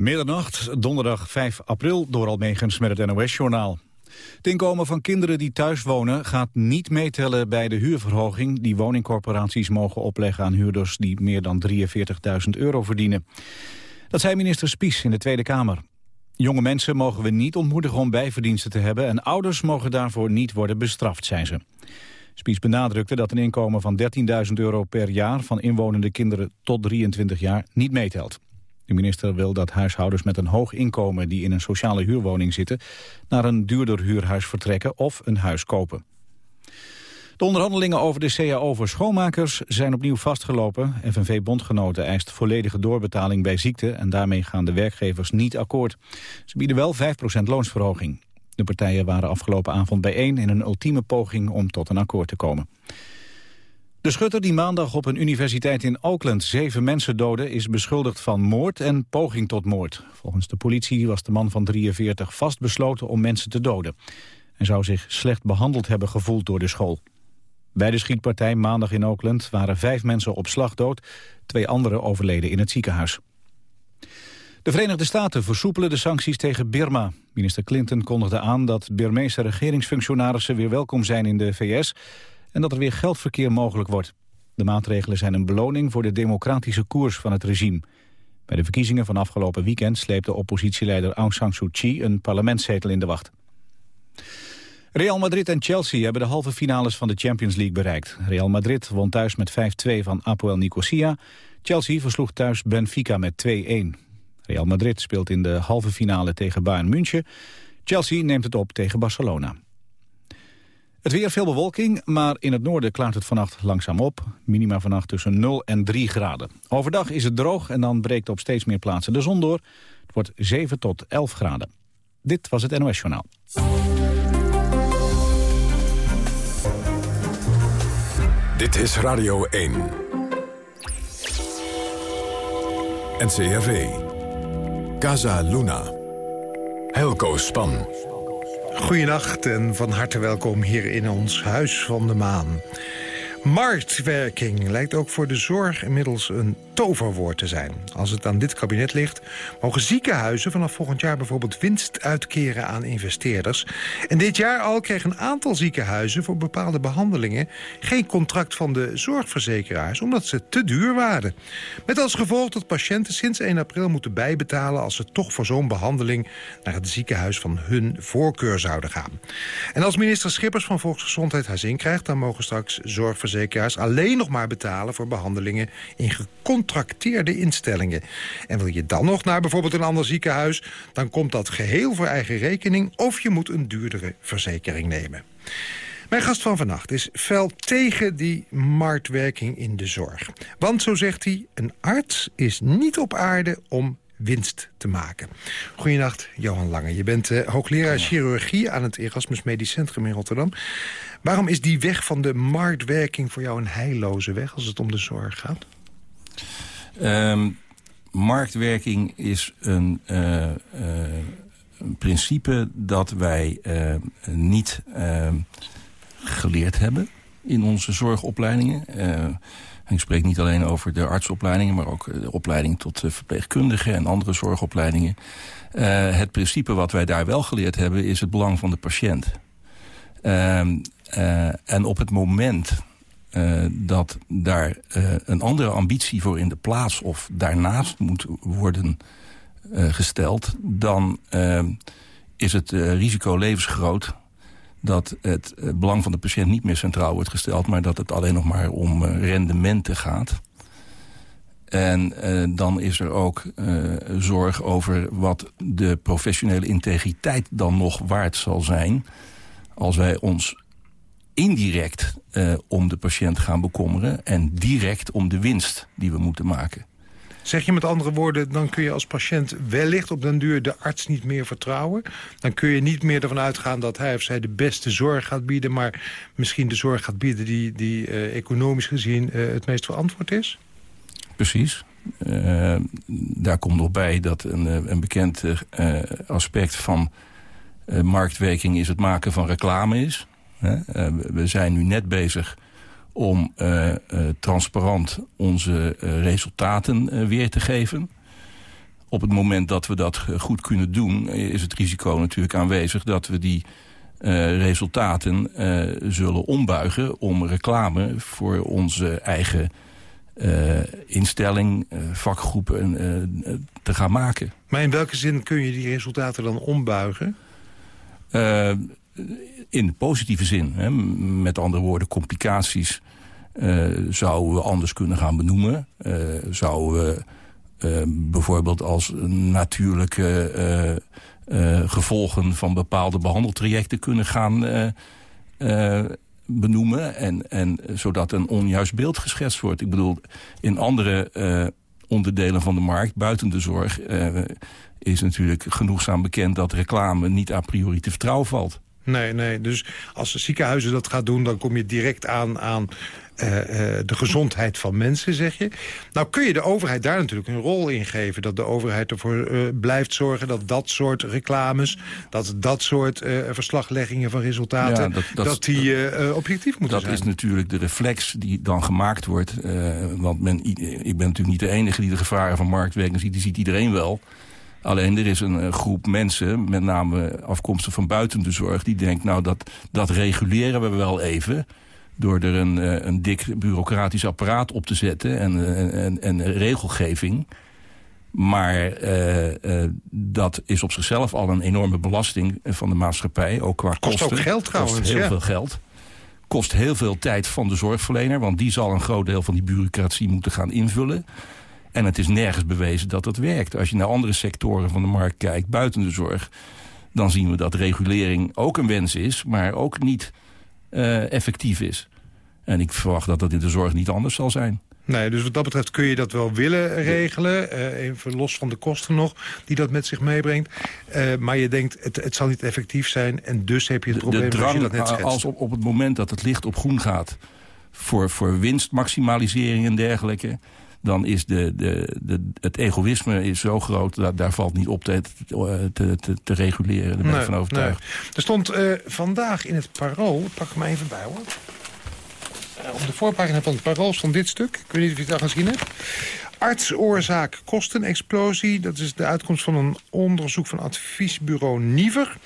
Middernacht, donderdag 5 april, door Almegens met het NOS-journaal. Het inkomen van kinderen die thuis wonen gaat niet meetellen bij de huurverhoging... die woningcorporaties mogen opleggen aan huurders die meer dan 43.000 euro verdienen. Dat zei minister Spies in de Tweede Kamer. Jonge mensen mogen we niet ontmoedigen om bijverdiensten te hebben... en ouders mogen daarvoor niet worden bestraft, zei ze. Spies benadrukte dat een inkomen van 13.000 euro per jaar... van inwonende kinderen tot 23 jaar niet meetelt. De minister wil dat huishoudens met een hoog inkomen die in een sociale huurwoning zitten... naar een duurder huurhuis vertrekken of een huis kopen. De onderhandelingen over de CAO voor schoonmakers zijn opnieuw vastgelopen. FNV-bondgenoten eist volledige doorbetaling bij ziekte... en daarmee gaan de werkgevers niet akkoord. Ze bieden wel 5% loonsverhoging. De partijen waren afgelopen avond bijeen in een ultieme poging om tot een akkoord te komen. De schutter die maandag op een universiteit in Oakland zeven mensen doodde... is beschuldigd van moord en poging tot moord. Volgens de politie was de man van 43 vastbesloten om mensen te doden. en zou zich slecht behandeld hebben gevoeld door de school. Bij de schietpartij maandag in Oakland waren vijf mensen op slag dood. Twee anderen overleden in het ziekenhuis. De Verenigde Staten versoepelen de sancties tegen Birma. Minister Clinton kondigde aan dat Birmeese regeringsfunctionarissen weer welkom zijn in de VS en dat er weer geldverkeer mogelijk wordt. De maatregelen zijn een beloning voor de democratische koers van het regime. Bij de verkiezingen van afgelopen weekend sleepte oppositieleider Aung San Suu Kyi een parlementszetel in de wacht. Real Madrid en Chelsea hebben de halve finales van de Champions League bereikt. Real Madrid won thuis met 5-2 van Apoel Nicosia. Chelsea versloeg thuis Benfica met 2-1. Real Madrid speelt in de halve finale tegen Bayern München. Chelsea neemt het op tegen Barcelona. Het weer veel bewolking, maar in het noorden klaart het vannacht langzaam op. Minima vannacht tussen 0 en 3 graden. Overdag is het droog en dan breekt op steeds meer plaatsen de zon door. Het wordt 7 tot 11 graden. Dit was het NOS Journaal. Dit is Radio 1. NCRV. Casa Luna. Helco Span. Goedenacht en van harte welkom hier in ons Huis van de Maan. Marktwerking lijkt ook voor de zorg inmiddels een toverwoord te zijn. Als het aan dit kabinet ligt, mogen ziekenhuizen vanaf volgend jaar bijvoorbeeld winst uitkeren aan investeerders. En dit jaar al kregen een aantal ziekenhuizen voor bepaalde behandelingen geen contract van de zorgverzekeraars, omdat ze te duur waren. Met als gevolg dat patiënten sinds 1 april moeten bijbetalen als ze toch voor zo'n behandeling naar het ziekenhuis van hun voorkeur zouden gaan. En als minister Schippers van Volksgezondheid haar zin krijgt, dan mogen straks zorgverzekeraars alleen nog maar betalen voor behandelingen in gecontracteerde instellingen. En wil je dan nog naar bijvoorbeeld een ander ziekenhuis... dan komt dat geheel voor eigen rekening... of je moet een duurdere verzekering nemen. Mijn gast van vannacht is fel tegen die marktwerking in de zorg. Want, zo zegt hij, een arts is niet op aarde om winst te maken. Goedenacht, Johan Lange. Je bent uh, hoogleraar chirurgie aan het Erasmus Medisch Centrum in Rotterdam. Waarom is die weg van de marktwerking voor jou een heilloze weg als het om de zorg gaat? Um, marktwerking is een, uh, uh, een, principe dat wij uh, niet ehm, geleerd hebben in onze zorgopleidingen. ik spreek niet alleen over de artsopleidingen... maar ook de opleiding tot verpleegkundige en andere zorgopleidingen. het principe wat wij daar wel geleerd hebben is het belang van de patiënt. Ehm, en op het moment uh, dat daar uh, een andere ambitie voor in de plaats... of daarnaast moet worden gesteld... dan is het risico levensgroot dat het belang van de patiënt niet meer centraal wordt gesteld... maar dat het alleen nog maar om rendementen gaat. En dan is er ook zorg over wat de professionele integriteit dan nog waard zal zijn... als wij ons indirect uh, om de patiënt gaan bekommeren... en direct om de winst die we moeten maken. Zeg je met andere woorden, dan kun je als patiënt wellicht op den duur de arts niet meer vertrouwen. Dan kun je niet meer ervan uitgaan dat hij of zij de beste zorg gaat bieden... maar misschien de zorg gaat bieden die, die uh, economisch gezien uh, het meest verantwoord is? Precies. Uh, daar komt nog bij dat een, een bekend aspect van marktwerking is het maken van reclame is. Eh, we zijn nu net bezig om uh, transparant onze resultaten weer te geven. op het moment dat we dat goed kunnen doen... is het risico natuurlijk aanwezig dat we die resultaten zullen ombuigen... om reclame voor onze eigen instelling, vakgroepen te gaan maken. Maar in welke zin kun je die resultaten dan ombuigen? In de positieve zin. Hè. Met andere woorden, complicaties uh, zouden we anders kunnen gaan benoemen. Uh, zouden we uh, bijvoorbeeld als natuurlijke gevolgen van bepaalde behandeltrajecten kunnen gaan benoemen. En, en zodat een onjuist beeld geschetst wordt. Ik bedoel, in andere onderdelen van de markt, buiten de zorg... is natuurlijk genoegzaam bekend dat reclame niet a priori te vertrouwen valt. Nee, nee. Dus als de ziekenhuizen dat gaat doen... dan kom je direct aan, aan uh, uh, de gezondheid van mensen, zeg je. Nou kun je de overheid daar natuurlijk een rol in geven. Dat de overheid ervoor uh, blijft zorgen dat dat soort reclames... dat dat soort verslagleggingen van resultaten... Ja, dat, dat, dat, die objectief moeten dat zijn. Dat is natuurlijk de reflex die dan gemaakt wordt. want men, ik ben natuurlijk niet de enige die de gevaren van marktwerking ziet. Die ziet iedereen wel... Alleen er is een groep mensen, met name afkomstig van buiten de zorg... die denkt, nou, dat, dat reguleren we wel even door er een, eh, een dik bureaucratisch apparaat op te zetten en, en, en regelgeving. Maar uh, uh, dat is op zichzelf al een enorme belasting van de maatschappij. Ook qua kost kosten. ook geld trouwens. Kost heel ja. veel geld. Kost heel veel tijd van de zorgverlener. Want die zal een groot deel van die bureaucratie moeten gaan invullen. En het is nergens bewezen dat dat werkt. Als je naar andere sectoren van de markt kijkt, buiten de zorg... dan zien we dat regulering ook een wens is, maar ook niet uh, effectief is. En ik verwacht dat dat in de zorg niet anders zal zijn. Nee, dus wat dat betreft kun je dat wel willen regelen. Uh, even los van de kosten nog, die dat met zich meebrengt. Uh, maar je denkt, het, het zal niet effectief zijn. En dus heb je het probleem de drang, je dat net schetst. Als op, op het moment dat het licht op groen gaat... voor, voor winstmaximalisering en dergelijke dan is de, de, de, het egoïsme is zo groot... dat daar valt niet op te, te, te, te reguleren. Daar ben ik nee, van overtuigd. Nee. Er stond uh, vandaag in het Parool... pak hem even bij hoor. Uh, op de voorpagina van het Parool stond dit stuk. Ik weet niet of je het al gezien hebt. Artsoorzaak kostenexplosie. Dat is de uitkomst van een onderzoek van adviesbureau Niever.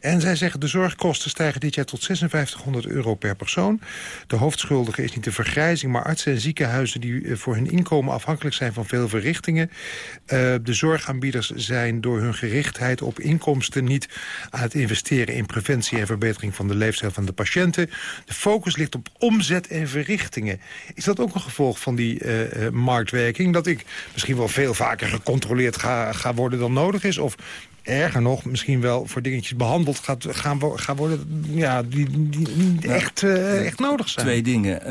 En zij zeggen de zorgkosten stijgen dit jaar tot 5600 euro per persoon. De hoofdschuldige is niet de vergrijzing, maar artsen en ziekenhuizen... die voor hun inkomen afhankelijk zijn van veel verrichtingen. Uh, de zorgaanbieders zijn door hun gerichtheid op inkomsten... niet aan het investeren in preventie en verbetering van de leefstijl van de patiënten. De focus ligt op omzet en verrichtingen. Is dat ook een gevolg van die uh, marktwerking? Dat ik misschien wel veel vaker gecontroleerd ga, ga worden dan nodig is? Of erger nog, misschien wel voor dingetjes behandeld gaat, gaan, gaan worden... Ja, die, die, die echt, uh, echt nodig zijn. Twee dingen.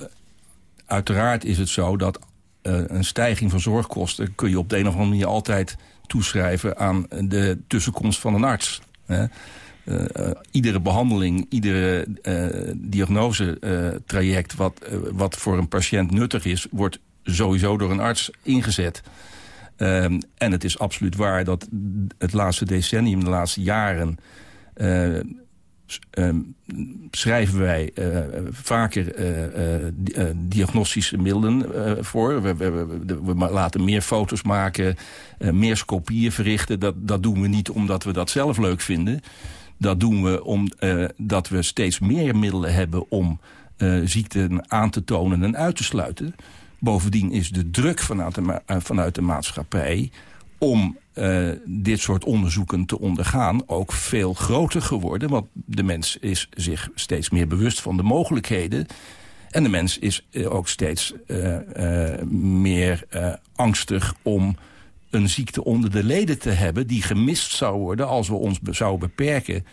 Uh, uiteraard is het zo dat uh, een stijging van zorgkosten... kun je op de een of andere manier altijd toeschrijven aan de tussenkomst van een arts. Hè? Uh, uh, iedere behandeling, iedere uh, diagnosetraject wat, wat voor een patiënt nuttig is... wordt sowieso door een arts ingezet. Um, en het is absoluut waar dat het laatste decennium, de laatste jaren... Uh, um, schrijven wij uh, vaker uh, diagnostische middelen voor. We, we, laten meer foto's maken, meer scopieën verrichten. Dat, dat doen we niet omdat we dat zelf leuk vinden. Dat doen we omdat we steeds meer middelen hebben om ziekten aan te tonen en uit te sluiten. Bovendien is de druk vanuit de, vanuit de maatschappij om uh, dit soort onderzoeken te ondergaan ook veel groter geworden. Want de mens is zich steeds meer bewust van de mogelijkheden. En de mens is ook steeds meer angstig om een ziekte onder de leden te hebben... die gemist zou worden als we ons zouden beperken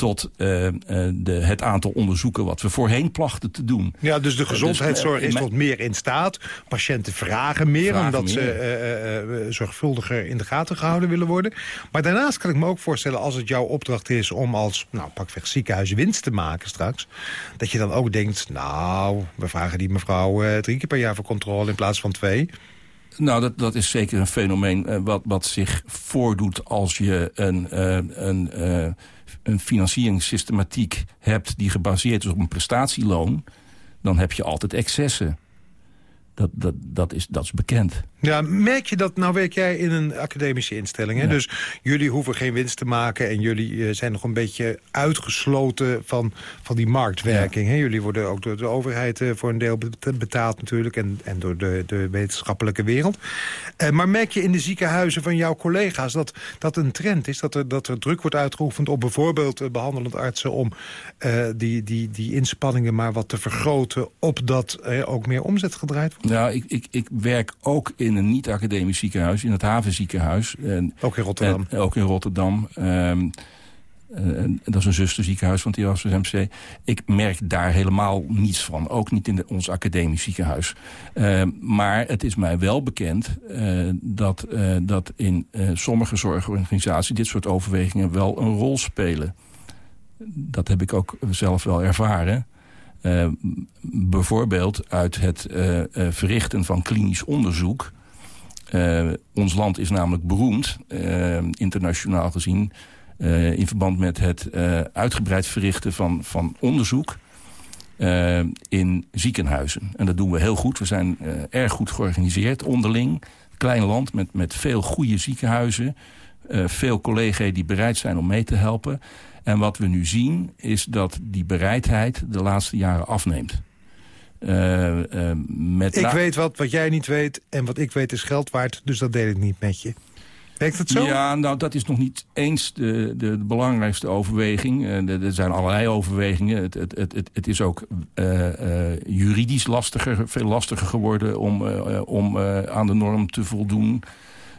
tot uh, de, het aantal onderzoeken wat we voorheen plachten te doen. Ja, dus de gezondheidszorg uh, dus, uh, is tot meer in staat. Patiënten vragen meer vragen omdat meer. ze zorgvuldiger in de gaten gehouden willen worden. Maar daarnaast kan ik me ook voorstellen als het jouw opdracht is om als nou, pakweg ziekenhuis winst te maken straks. Dat je dan ook denkt, nou, we vragen die mevrouw drie keer per jaar voor controle in plaats van twee. Nou, dat, dat is zeker een fenomeen uh, wat, wat zich voordoet als je een, uh, een, uh, een financieringssystematiek hebt... die gebaseerd is op een prestatieloon, dan heb je altijd excessen. Dat, dat, dat, is, dat is bekend. Ja, merk je dat, nou werk jij in een academische instelling, hè? dus jullie hoeven geen winst te maken... en jullie eh, zijn nog een beetje uitgesloten van, van die marktwerking. Hè? Jullie worden ook door de overheid uh, voor een deel betaald natuurlijk... en, en door de, de wetenschappelijke wereld. Uh, maar merk je in de ziekenhuizen van jouw collega's dat dat een trend is? Dat er, dat er druk wordt uitgeoefend op bijvoorbeeld behandelend artsen... om die, die, die inspanningen maar wat te vergroten... opdat er ook meer omzet gedraaid wordt? Nou, ik, ik, ik werk ook in in een niet-academisch ziekenhuis, in het havenziekenhuis. En, ook in Rotterdam. En, ook in Rotterdam. Um, dat is een zusterziekenhuis van het Erasmus MC. Ik merk daar helemaal niets van. Ook niet in de, ons academisch ziekenhuis. Uh, maar het is mij wel bekend uh, dat, uh, dat in sommige zorgorganisaties... dit soort overwegingen wel een rol spelen. Dat heb ik ook zelf wel ervaren. bijvoorbeeld uit het verrichten van klinisch onderzoek... Uh, ons land is namelijk beroemd, uh, internationaal gezien... Uh, in verband met het uitgebreid verrichten van, van onderzoek in ziekenhuizen. En dat doen we heel goed. We zijn erg goed georganiseerd onderling. Klein land met, met veel goede ziekenhuizen. veel collega's die bereid zijn om mee te helpen. En wat we nu zien is dat die bereidheid de laatste jaren afneemt. Uh, met ik weet wat, wat jij niet weet. En wat ik weet is geld waard. Dus dat deel ik niet met je. Werkt het zo? Ja, nou, dat is nog niet eens de, de, de belangrijkste overweging. Uh, er zijn allerlei overwegingen. Het, het, het, het is ook juridisch lastiger, veel lastiger geworden... om, om aan de norm te voldoen.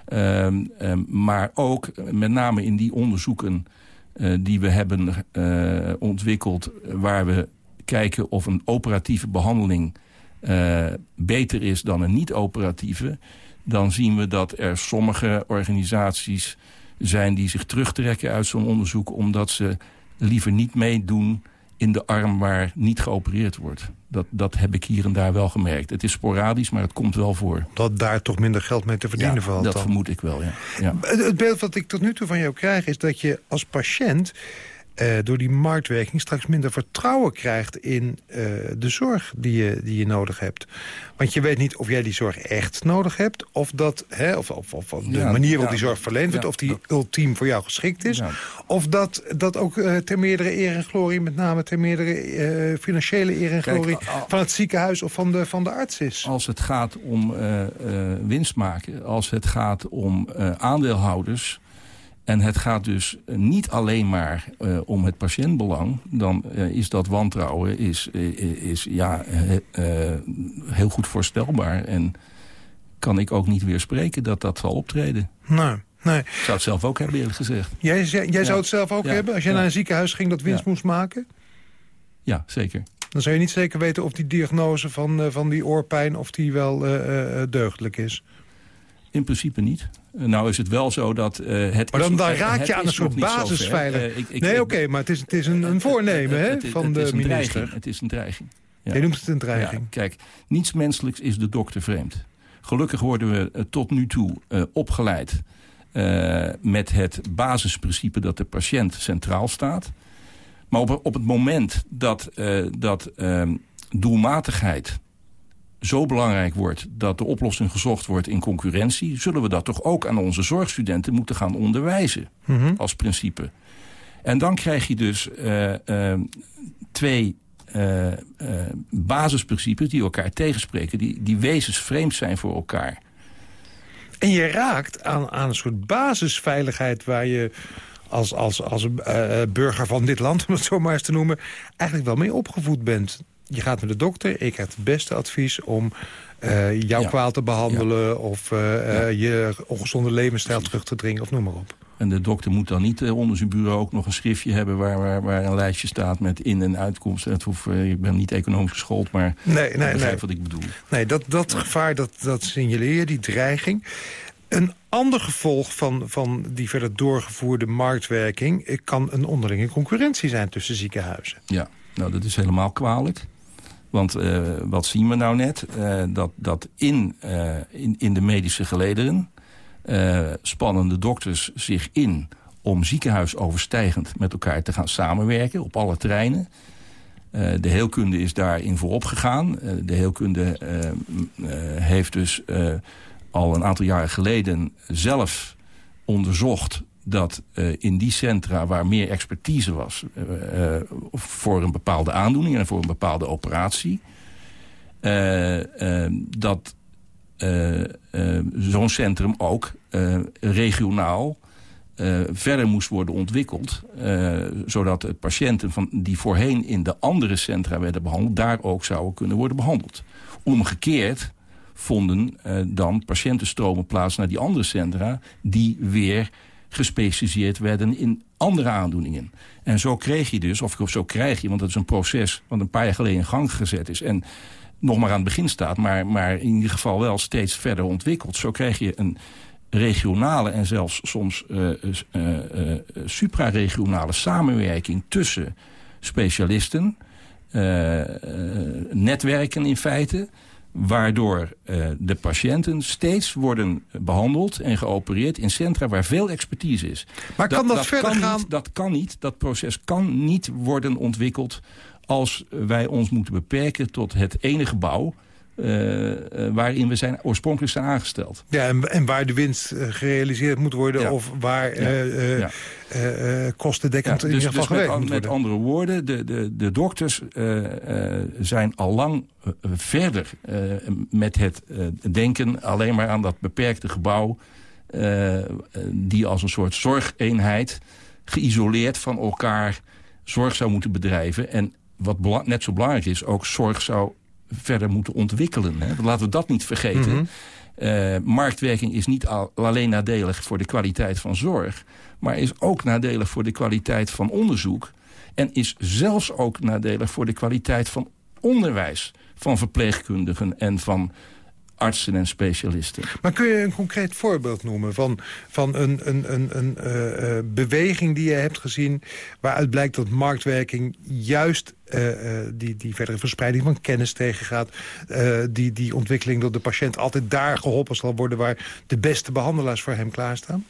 Ehm, ehm, maar ook met name in die onderzoeken die we hebben ontwikkeld... waar we kijken of een operatieve behandeling uh, beter is dan een niet-operatieve... dan zien we dat er sommige organisaties zijn die zich terugtrekken uit zo'n onderzoek... omdat ze liever niet meedoen in de arm waar niet geopereerd wordt. Dat, dat heb ik hier en daar wel gemerkt. Het is sporadisch, maar het komt wel voor. Dat daar toch minder geld mee te verdienen ja, valt dat vermoed ik wel, ja. ja. Het beeld wat ik tot nu toe van jou krijg... is dat je als patiënt uh, door die marktwerking straks minder vertrouwen krijgt in uh, de zorg die je, die je nodig hebt. Want je weet niet of jij die zorg echt nodig hebt... of, dat, hè, of, of, of de ja, manier waarop ja, die zorg verleend wordt... of die ultiem voor jou geschikt is. Of dat, dat ook uh, ter meerdere eer en glorie... met name ter meerdere financiële eer en glorie... Kijk, van het ziekenhuis of van de, van de arts is. Als het gaat om winst maken... als het gaat om aandeelhouders en het gaat dus niet alleen maar uh, om het patiëntbelang. Dan uh, is dat wantrouwen is, uh, is ja, heel goed voorstelbaar. En kan ik ook niet weer spreken dat dat zal optreden. Nee. Nee. Ik zou het zelf ook hebben, eerlijk gezegd. Jij, jij ja. zou het zelf ook ja. hebben? Als je ja. naar een ziekenhuis ging dat winst moest maken? Ja, zeker. Dan zou je niet zeker weten of die diagnose van, van die oorpijn... of die wel deugdelijk is. In principe niet. Nou is het wel zo dat uh, het... Maar dan, is, dan raak je aan een soort basisveiligheid. Uh, nee, oké, okay, maar het is, het is een, een voornemen het, van de minister. Dreiging. Het is een dreiging. Ja. Je noemt het een dreiging. Ja, kijk, niets menselijks is de dokter vreemd. Gelukkig worden we uh, tot nu toe opgeleid... met het basisprincipe dat de patiënt centraal staat. Maar op, op het moment dat, dat ehm, doelmatigheid zo belangrijk wordt dat de oplossing gezocht wordt in concurrentie... zullen we dat toch ook aan onze zorgstudenten moeten gaan onderwijzen mm als principe. En dan krijg je dus uh, uh, twee uh, basisprincipes die elkaar tegenspreken... die, die wezensvreemd zijn voor elkaar. En je raakt aan, aan een soort basisveiligheid waar je als, als, als burger van dit land, om het zo maar eens te noemen... eigenlijk wel mee opgevoed bent je gaat naar de dokter, ik heb het beste advies om uh, jouw ja. kwaal te behandelen... of uh, ja. je ongezonde levensstijl terug te dringen, of noem maar op. En de dokter moet dan niet onder zijn bureau ook nog een schriftje hebben... waar, waar, waar een lijstje staat met in- en uitkomsten. Het hoeft, ik ben niet economisch geschoold, maar nee, nee, nee. wat ik bedoel. Nee, dat, dat gevaar, dat, dat signaleer die dreiging. Een ander gevolg van, van die verder doorgevoerde marktwerking... kan een onderlinge concurrentie zijn tussen ziekenhuizen. Ja, nou dat is helemaal kwalijk. Want uh, wat zien we nou net? Uh, dat dat in, uh, in, in de medische gelederen spannen de dokters zich in om ziekenhuisoverstijgend met elkaar te gaan samenwerken op alle terreinen. de heelkunde is daarin voorop gegaan. de heelkunde heeft dus al een aantal jaren geleden zelf onderzocht dat uh, in die centra waar meer expertise was... Uh, uh, voor een bepaalde aandoening en voor een bepaalde operatie... dat zo'n centrum ook regionaal verder moest worden ontwikkeld... zodat de patiënten van, die voorheen in de andere centra werden behandeld... daar ook zouden kunnen worden behandeld. Omgekeerd vonden dan patiëntenstromen plaats naar die andere centra... die weer gespecialiseerd werden in andere aandoeningen. En zo kreeg je dus, of zo krijg je, want dat is een proces... wat een paar jaar geleden in gang gezet is... en nog maar aan het begin staat, maar, maar in ieder geval wel steeds verder ontwikkeld. Zo krijg je een regionale en zelfs soms uh, uh, supraregionale samenwerking tussen specialisten... netwerken in feite waardoor uh, de patiënten steeds worden behandeld en geopereerd in centra waar veel expertise is. Maar kan dat, dat verder kan gaan? Niet, dat kan niet, dat proces kan niet worden ontwikkeld als wij ons moeten beperken tot het ene gebouw waarin we zijn, oorspronkelijk zijn aangesteld. Ja, en, en waar de winst uh, gerealiseerd moet worden... Ja. of waar ja. ja. kostendekkend dus, in ieder geval dus gewerkt met, met andere woorden, de, de, de dokters zijn al lang verder met het denken... alleen maar aan dat beperkte gebouw... die als een soort zorgeenheid geïsoleerd van elkaar zorg zou moeten bedrijven. En wat net zo belangrijk is, ook zorg zou verder moeten ontwikkelen. Hè. Laten we dat niet vergeten. Mm -hmm. uh, marktwerking is niet al, alleen nadelig voor de kwaliteit van zorg... maar is ook nadelig voor de kwaliteit van onderzoek... en is zelfs ook nadelig voor de kwaliteit van onderwijs... van verpleegkundigen en van artsen en specialisten. Maar kun je een concreet voorbeeld noemen van, van een, een, een, een uh, beweging die je hebt gezien... waaruit blijkt dat marktwerking juist uh, die, die verdere verspreiding van kennis tegengaat... die, die ontwikkeling door de patiënt altijd daar geholpen zal worden... waar de beste behandelaars voor hem klaarstaan?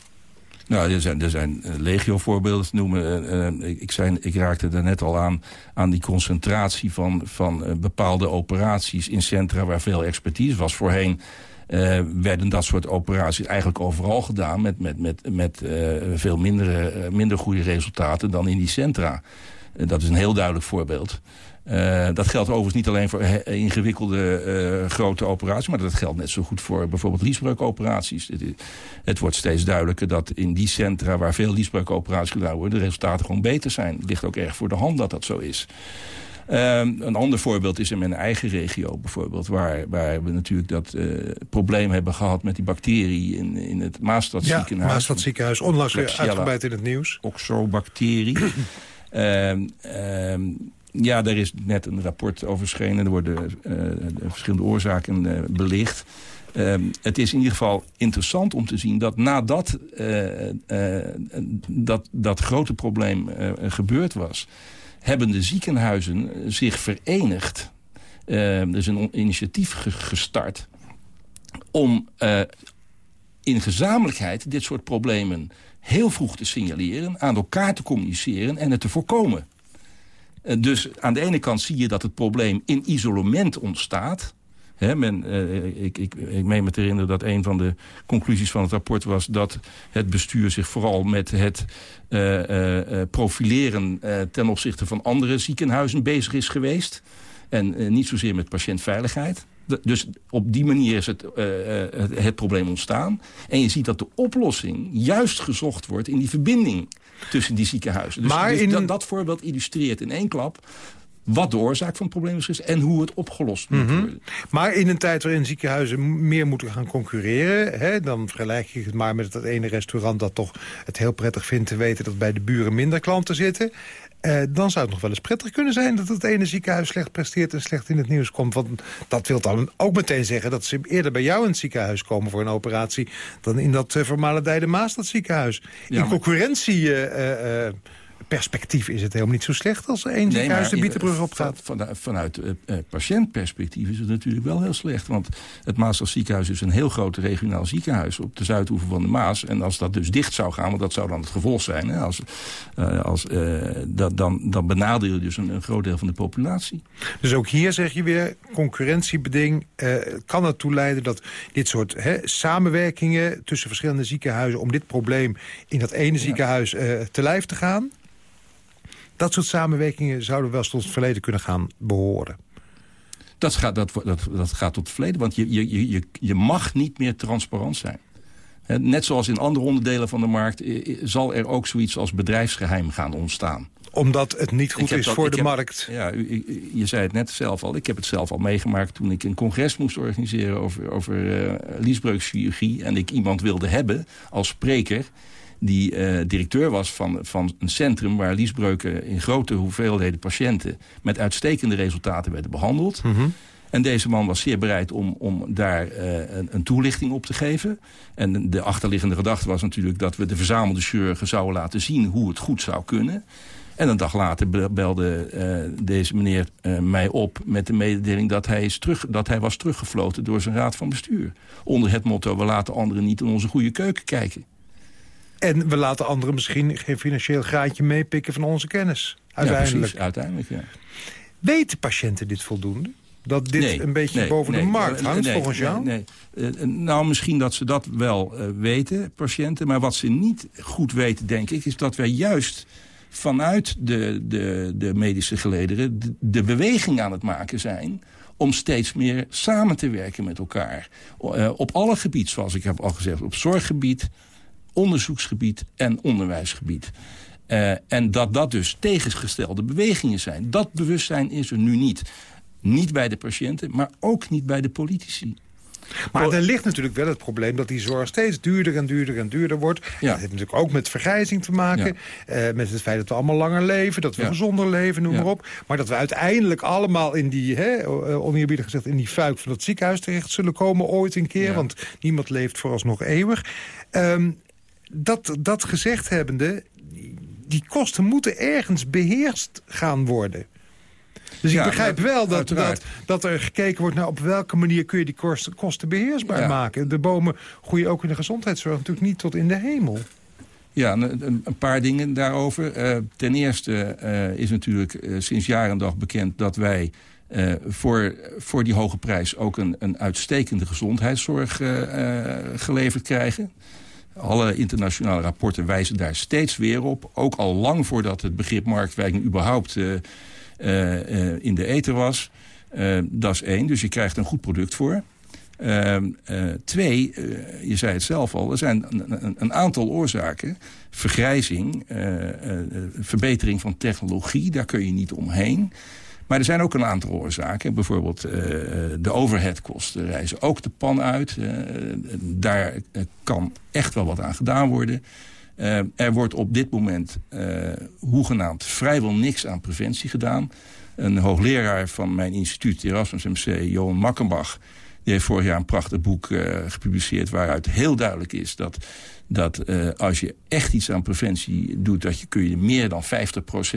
Nou, er zijn, er zijn legio voorbeelden te noemen. Uh, ik, zijn, ik raakte er net al aan, aan die concentratie van, van bepaalde operaties in centra waar veel expertise was. Voorheen werden dat soort operaties eigenlijk overal gedaan met, met, met, met veel minder, minder goede resultaten dan in die centra. dat is een heel duidelijk voorbeeld. Uh, dat geldt overigens niet alleen voor ingewikkelde uh, grote operaties... maar dat geldt net zo goed voor bijvoorbeeld liesbreukoperaties. Het, het, wordt steeds duidelijker dat in die centra waar veel liesbreukoperaties gedaan worden... de resultaten gewoon beter zijn. Het ligt ook erg voor de hand dat dat zo is. Uh, een ander voorbeeld is in mijn eigen regio bijvoorbeeld... waar, waar we natuurlijk dat probleem hebben gehad met die bacterie in, in het Maastadziekenhuis. Ja, Maastadziekenhuis, onlangs weer uitgebreid in het nieuws. Oxobacterie. Ehm, ja, er is net een rapport over verschenen. Er worden uh, verschillende oorzaken uh, belicht. Uh, het is in ieder geval interessant om te zien dat nadat dat, dat grote probleem gebeurd was... hebben de ziekenhuizen zich verenigd. er is een initiatief gestart om in gezamenlijkheid dit soort problemen heel vroeg te signaleren... aan elkaar te communiceren en het te voorkomen. Dus aan de ene kant zie je dat het probleem in isolement ontstaat. He, men, uh, ik, ik, ik meen me te herinneren dat een van de conclusies van het rapport was... dat het bestuur zich vooral met het uh, uh, profileren ten opzichte van andere ziekenhuizen bezig is geweest. En niet zozeer met patiëntveiligheid. Dus op die manier is het, het, het probleem ontstaan. En je ziet dat de oplossing juist gezocht wordt in die verbinding tussen die ziekenhuizen. Dus, maar dus in... dat, dat voorbeeld illustreert in één klap wat de oorzaak van het probleem is en hoe het opgelost moet mm -hmm. worden. Maar in een tijd waarin ziekenhuizen meer moeten gaan concurreren... Hè, dan vergelijk je het maar met dat ene restaurant dat toch het heel prettig vindt te weten... dat bij de buren minder klanten zitten. Uh, dan zou het nog wel eens prettig kunnen zijn dat het ene ziekenhuis slecht presteert en slecht in het nieuws komt. Want dat wil dan ook meteen zeggen dat ze eerder bij jou in het ziekenhuis komen voor een operatie dan in dat uh, vermalendijde Maas, dat ziekenhuis. Ja, in concurrentie uh, perspectief is het helemaal niet zo slecht... als er één ziekenhuis de Bietenbrug op gaat. Van, vanuit uh, patiëntperspectief is het natuurlijk wel heel slecht. Want het Maasland ziekenhuis is een heel groot regionaal ziekenhuis... op de zuidoever van de Maas. En als dat dus dicht zou gaan, want dat zou dan het gevolg zijn... Hè, als, als, dat, dan, dan benadeel je dus een, een, groot deel van de populatie. Dus ook hier zeg je weer, concurrentiebeding... kan ertoe leiden dat dit soort hè, samenwerkingen... tussen verschillende ziekenhuizen om dit probleem in dat ene ziekenhuis te lijf te gaan... Dat soort samenwerkingen zouden wel tot het verleden kunnen gaan behoren. Dat gaat, dat, dat, dat gaat tot het verleden, want je, je, je, je mag niet meer transparant zijn. Net zoals in andere onderdelen van de markt... zal er ook zoiets als bedrijfsgeheim gaan ontstaan omdat het niet goed is voor de markt. Ja, u, je zei het net zelf al. Ik heb het zelf al meegemaakt toen ik een congres moest organiseren... over, over uh, liesbreukchirurgie. En ik iemand wilde hebben als spreker die uh, directeur was van, van een centrum... waar liesbreuken in grote hoeveelheden patiënten... met uitstekende resultaten werden behandeld. Mhm. En deze man was zeer bereid om, om daar uh, een, een, toelichting op te geven. En de achterliggende gedachte was natuurlijk... dat we de verzamelde chirurgen zouden laten zien hoe het goed zou kunnen... En een dag later belde uh, deze meneer uh, mij op met de mededeling dat hij, is terug, dat hij was teruggefloten door zijn raad van bestuur. Onder het motto, we laten anderen niet in onze goede keuken kijken. En we laten anderen misschien geen financieel graadje meepikken van onze kennis. Uiteindelijk. Ja, precies, uiteindelijk, ja. Weten patiënten dit voldoende? Dat dit een beetje boven de markt hangt, volgens jou? Nee, uh, nou, misschien dat ze dat wel uh, weten, patiënten. Maar wat ze niet goed weten, denk ik, is dat wij juist vanuit de, de, de medische gelederen... De, de beweging aan het maken zijn om steeds meer samen te werken met elkaar. Uh, op alle gebieden, zoals ik heb al gezegd. Op zorggebied, onderzoeksgebied en onderwijsgebied. Uh, en dat dat dus tegengestelde bewegingen zijn. Dat bewustzijn is er nu niet. Niet bij de patiënten, maar ook niet bij de politici. Maar er ligt natuurlijk wel het probleem dat die zorg steeds duurder en duurder en duurder wordt. Ja. Dat heeft natuurlijk ook met vergrijzing te maken. Ja. Uh, met het feit dat we allemaal langer leven, dat we ja. gezonder leven, noem maar op. Maar dat we uiteindelijk allemaal in die, hè, oneerbiedig gezegd, in die fuik van het ziekenhuis terecht zullen komen ooit een keer. Want niemand leeft vooralsnog eeuwig. Um, dat, dat gezegd hebbende, die kosten moeten ergens beheerst gaan worden. Dus ik begrijp wel dat, dat, dat, er gekeken wordt naar op welke manier kun je die kosten, kosten beheersbaar maken. De bomen groeien ook in de gezondheidszorg natuurlijk niet tot in de hemel. Ja, een, een paar dingen daarover. Uh, ten eerste uh, is natuurlijk uh, sinds jaar en dag bekend dat wij voor, voor die hoge prijs ook een, een uitstekende gezondheidszorg geleverd krijgen. Alle internationale rapporten wijzen daar steeds weer op. Ook al lang voordat het begrip marktwijking überhaupt uh, uh, in de ether was. dat is één, dus je krijgt een goed product voor. Ehm, twee, je zei het zelf al, er zijn een, een aantal oorzaken. Vergrijzing, verbetering van technologie, daar kun je niet omheen. Maar er zijn ook een aantal oorzaken. Bijvoorbeeld uh, de overheadkosten reizen ook de pan uit. Uh, daar kan echt wel wat aan gedaan worden. Er wordt op dit moment hoegenaamd vrijwel niks aan preventie gedaan. Een hoogleraar van mijn instituut, Erasmus MC, Johan Makkenbach... die heeft vorig jaar een prachtig boek gepubliceerd... waaruit heel duidelijk is dat dat uh, als je echt iets aan preventie doet... dat je, kun je meer dan 50%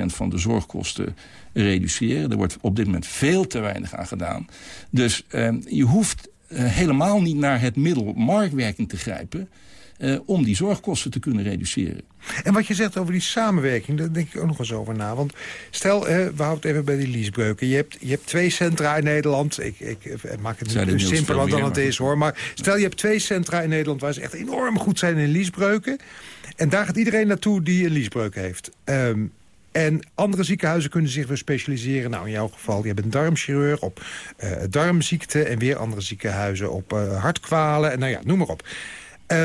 van de zorgkosten reduceren. Er wordt op dit moment veel te weinig aan gedaan. Dus uh, je hoeft uh, helemaal niet naar het middel marktwerking te grijpen... Uh, om die zorgkosten te kunnen reduceren. En wat je zegt over die samenwerking, daar denk ik ook nog eens over na. Want stel, uh, we houden het even bij die liesbreuken. Je hebt, je hebt twee centra in Nederland. Ik, ik, ik maak het niet simpeler dan het is, hoor. Maar stel, je hebt twee centra in Nederland... waar ze echt enorm goed zijn in liesbreuken. En daar gaat iedereen naartoe die een liesbreuk heeft. Um, en andere ziekenhuizen kunnen zich weer specialiseren. Nou, in jouw geval, je bent darmchirurg op uh, darmziekten... en weer andere ziekenhuizen op uh, hartkwalen. En nou ja, noem maar op. Uh,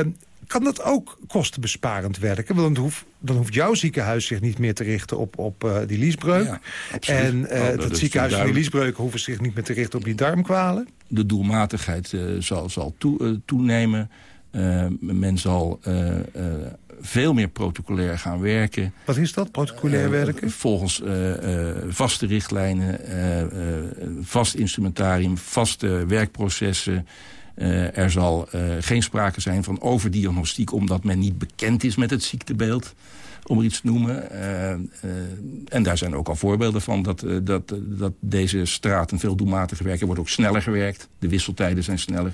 kan dat ook kostenbesparend werken? Want dan hoeft, dan hoeft jouw ziekenhuis zich niet meer te richten op, op uh, die liesbreuk. Ja, en uh, oh, het ziekenhuis van die liesbreuk hoeven zich niet meer te richten op die darmkwalen. De doelmatigheid uh, zal, zal toe, toenemen. men zal veel meer protocolair gaan werken. Wat is dat, protocolair werken? Volgens vaste richtlijnen, vast instrumentarium, vaste werkprocessen... er zal geen sprake zijn van overdiagnostiek... omdat men niet bekend is met het ziektebeeld om er iets te noemen. en daar zijn ook al voorbeelden van dat, dat, dat deze straten veel doelmatiger werken. Er wordt ook sneller gewerkt. De wisseltijden zijn sneller.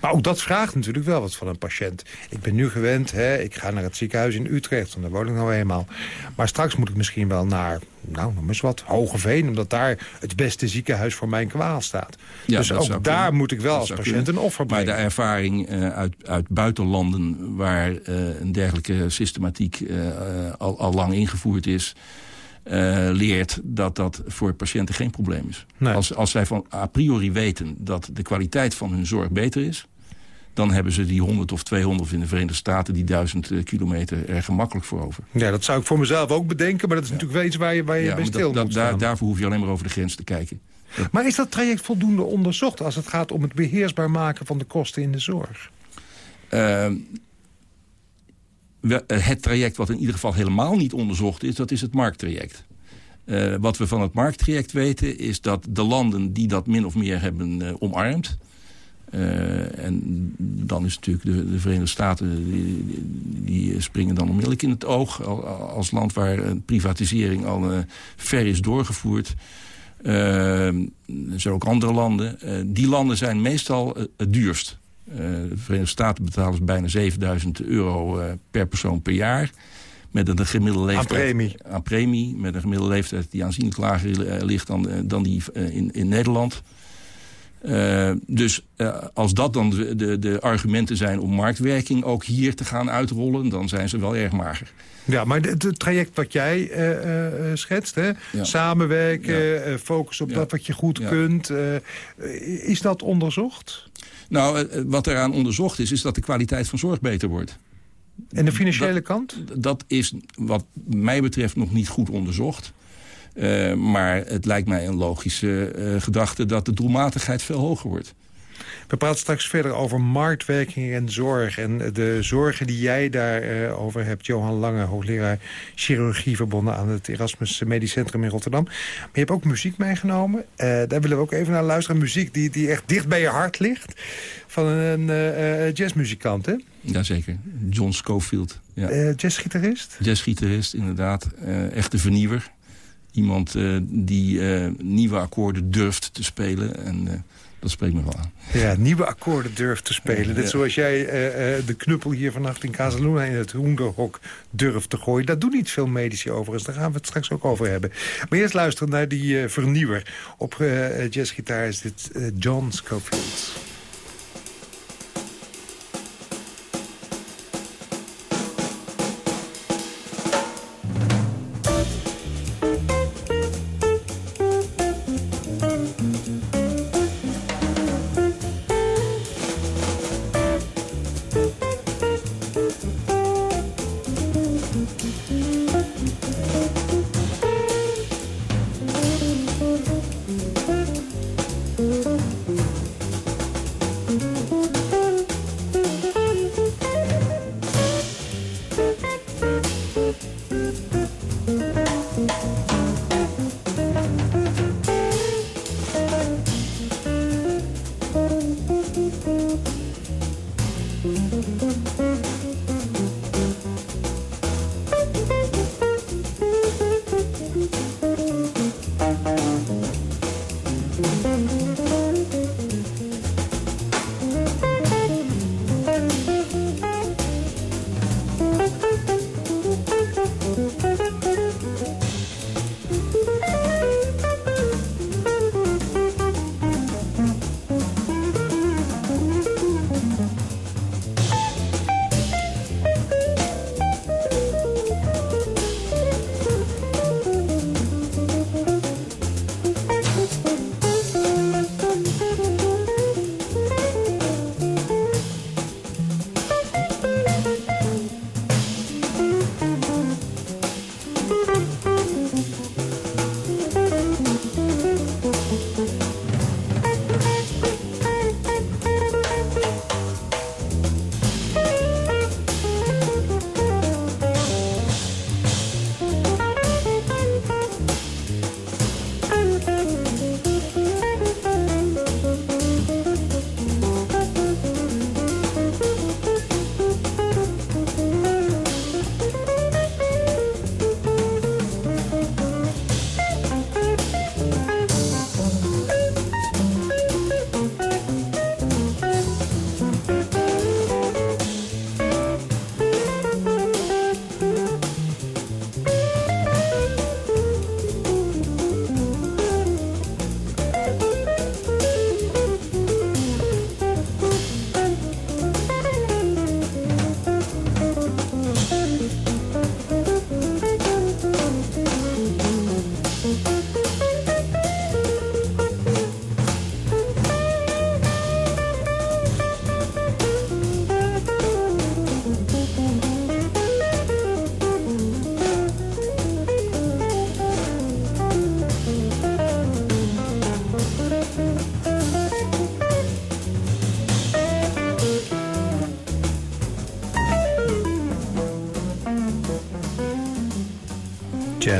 Maar ook dat vraagt natuurlijk wel wat van een patiënt. Ik ben nu gewend, hè, ik ga naar het ziekenhuis in Utrecht, want daar woon ik nou eenmaal. Maar straks moet ik misschien wel naar, nou, noem eens wat, Hogeveen... omdat daar het beste ziekenhuis voor mijn kwaal staat. Ja, dus ook daar moet ik wel als patiënt een offer brengen. Maar de ervaring uh, uit, uit buitenlanden waar uh, een dergelijke systematiek uh, al, al lang ingevoerd is... Uh, leert dat dat voor patiënten geen probleem is. Als, als zij van a priori weten dat de kwaliteit van hun zorg beter is... dan hebben ze die 100 of 200 in de Verenigde Staten... die 1000 uh, kilometer er gemakkelijk voor over. Ja, dat zou ik voor mezelf ook bedenken... maar dat is natuurlijk wel iets waar je, waar je ja, bij stil dat, moet daar, Daarvoor hoef je alleen maar over de grens te kijken. Maar is dat traject voldoende onderzocht... als het gaat om het beheersbaar maken van de kosten in de zorg? Uh, het traject wat in ieder geval helemaal niet onderzocht is... dat is het markttraject. Uh, wat we van het markttraject weten is dat de landen die dat min of meer hebben uh, omarmd... En dan is natuurlijk de, de Verenigde Staten, die, die, springen dan onmiddellijk in het oog... als land waar een privatisering al ver is doorgevoerd. er zijn ook andere landen. die landen zijn meestal het duurst. Eh, de Verenigde Staten betalen ze bijna 7000 euro eh, per persoon per jaar. Met een gemiddelde leeftijd... Aan premie. Aan premie, met een gemiddelde leeftijd die aanzienlijk lager eh, ligt dan, dan die in, in Nederland. Uh, dus uh, als dat dan de, de, de, argumenten zijn om marktwerking ook hier te gaan uitrollen... dan zijn ze wel erg mager. Ja, maar het traject wat jij uh, schetst, hè? samenwerken, focus op dat wat je goed kunt... is dat onderzocht? Nou, eh, eh, wat eraan onderzocht is, is dat de kwaliteit van zorg beter wordt. En de financiële kant? Dat is wat mij betreft nog niet goed onderzocht. Uh, maar het lijkt mij een logische uh, gedachte dat de doelmatigheid veel hoger wordt. We praten straks verder over marktwerking en zorg. En de zorgen die jij daarover over hebt. Johan Lange, hoogleraar chirurgie verbonden aan het Erasmus Medisch Centrum in Rotterdam. Maar je hebt ook muziek meegenomen. Uh, daar willen we ook even naar luisteren. Muziek die, die echt dicht bij je hart ligt. Van een uh, jazzmuzikant, hè? Jazeker. John Schofield. Ja. jazzgitarist? Jazzgitarist, inderdaad. echte vernieuwer. Iemand die nieuwe akkoorden durft te spelen. En dat spreekt me wel aan. Ja, nieuwe akkoorden durft te spelen. Net zoals jij uh, uh, de knuppel hier vannacht in Casaluna in het hoenderhok durft te gooien. Dat doen niet veel medici overigens. Daar gaan we het straks ook over hebben. Maar eerst luisteren naar die uh, vernieuwer. Op jazzgitaar is dit John Scofield.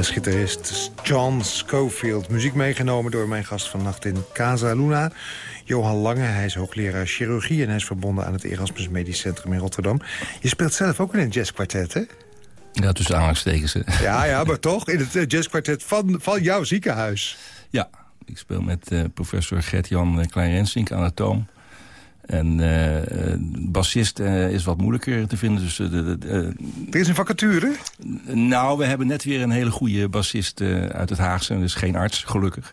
Jazzgitarist John Schofield. Muziek meegenomen door mijn gast vannacht in Casa Luna. Johan Lange, hij is hoogleraar chirurgie... en hij is verbonden aan het Erasmus Medisch Centrum in Rotterdam. Je speelt zelf ook in een jazzkwartet, hè? Ja, tussen aanhalingstekens. Ja, ja, maar toch, in het eh, jazzkwartet van, van jouw ziekenhuis. Ja, ik speel met uh, professor Gert-Jan Klein-Rensink, anatoom. En uh, bassist uh, is wat moeilijker te vinden. Dus, de, de, er is een vacature? Nou, we hebben net weer een hele goede bassist uit het Haagse. Dus geen arts, gelukkig.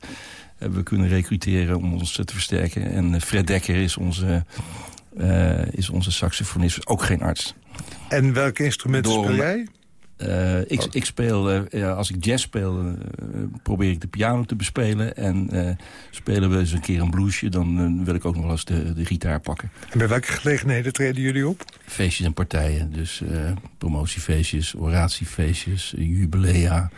Hebben we kunnen recruteren om ons te versterken. En Fred Dekker is onze, is onze saxofonist, ook geen arts. En welke instrumenten speel jij? Uh, ik, ik, speel, uh, als ik jazz speel, uh, probeer ik de piano te bespelen. En spelen we eens een keer een bluesje, dan wil ik ook nog wel eens de, de gitaar pakken. En bij welke gelegenheden treden jullie op? Feestjes en partijen. Dus promotiefeestjes, oratiefeestjes, jubilea.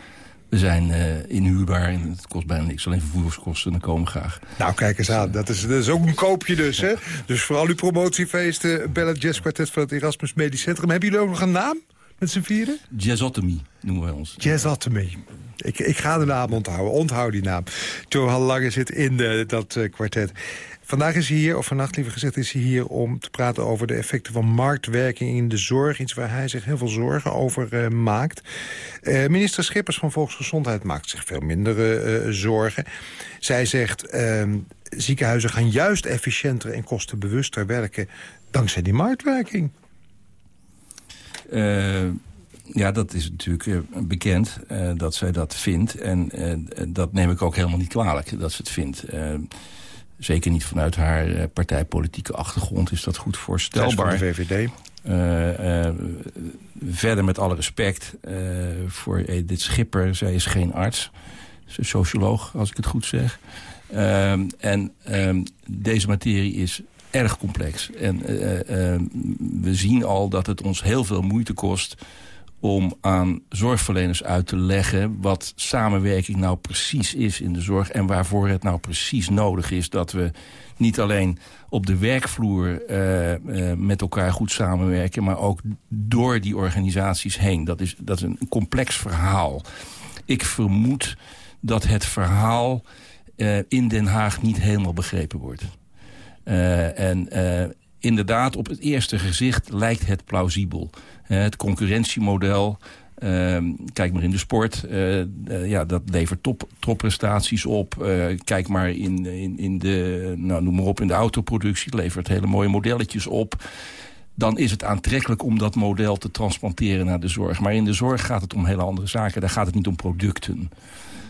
We zijn inhuurbaar en het kost bijna niks. Alleen vervoerskosten, dan komen we graag. Nou, kijk eens aan. Dat is, dat is ook een koopje dus, hè? Dus voor al uw promotiefeesten, bel het jazzkwartet van het Erasmus Medisch Centrum. Hebben jullie ook nog een naam? Met z'n vieren? Jazzotomy noemen wij ons. Jazzotomy. Ik, ik ga de naam onthouden. Onthoud die naam. Johan Lange zit in de, dat uh, kwartet. Vandaag is hij hier, of vannacht liever gezegd, is hij hier om te praten over de effecten van marktwerking in de zorg. Iets waar hij zich heel veel zorgen over uh, maakt. Uh, minister Schippers van Volksgezondheid maakt zich veel minder zorgen. Zij zegt, ehm, ziekenhuizen gaan juist efficiënter en kostenbewuster werken dankzij die marktwerking. Uh, ja, dat is natuurlijk uh, bekend uh, dat zij dat vindt. En dat neem ik ook helemaal niet kwalijk dat ze het vindt. zeker niet vanuit haar partijpolitieke achtergrond is dat goed voorstelbaar. de VVD. verder met alle respect voor Edith Schipper. Zij is geen arts. Ze is socioloog, als ik het goed zeg. en deze materie is erg complex. En uh, uh, we zien al dat het ons heel veel moeite kost om aan zorgverleners uit te leggen... wat samenwerking nou precies is in de zorg... en waarvoor het nou precies nodig is dat we niet alleen op de werkvloer met elkaar goed samenwerken... maar ook door die organisaties heen. Dat is, dat is een complex verhaal. Ik vermoed dat het verhaal in Den Haag niet helemaal begrepen wordt. Uh, en uh, inderdaad, op het eerste gezicht lijkt het plausibel. Uh, het concurrentiemodel, ehm, kijk maar in de sport, ja, dat levert top, topprestaties op. kijk maar in, in, in de, nou, noem maar op, in de autoproductie, levert hele mooie modelletjes op dan is het aantrekkelijk om dat model te transplanteren naar de zorg. Maar in de zorg gaat het om hele andere zaken. Daar gaat het niet om producten.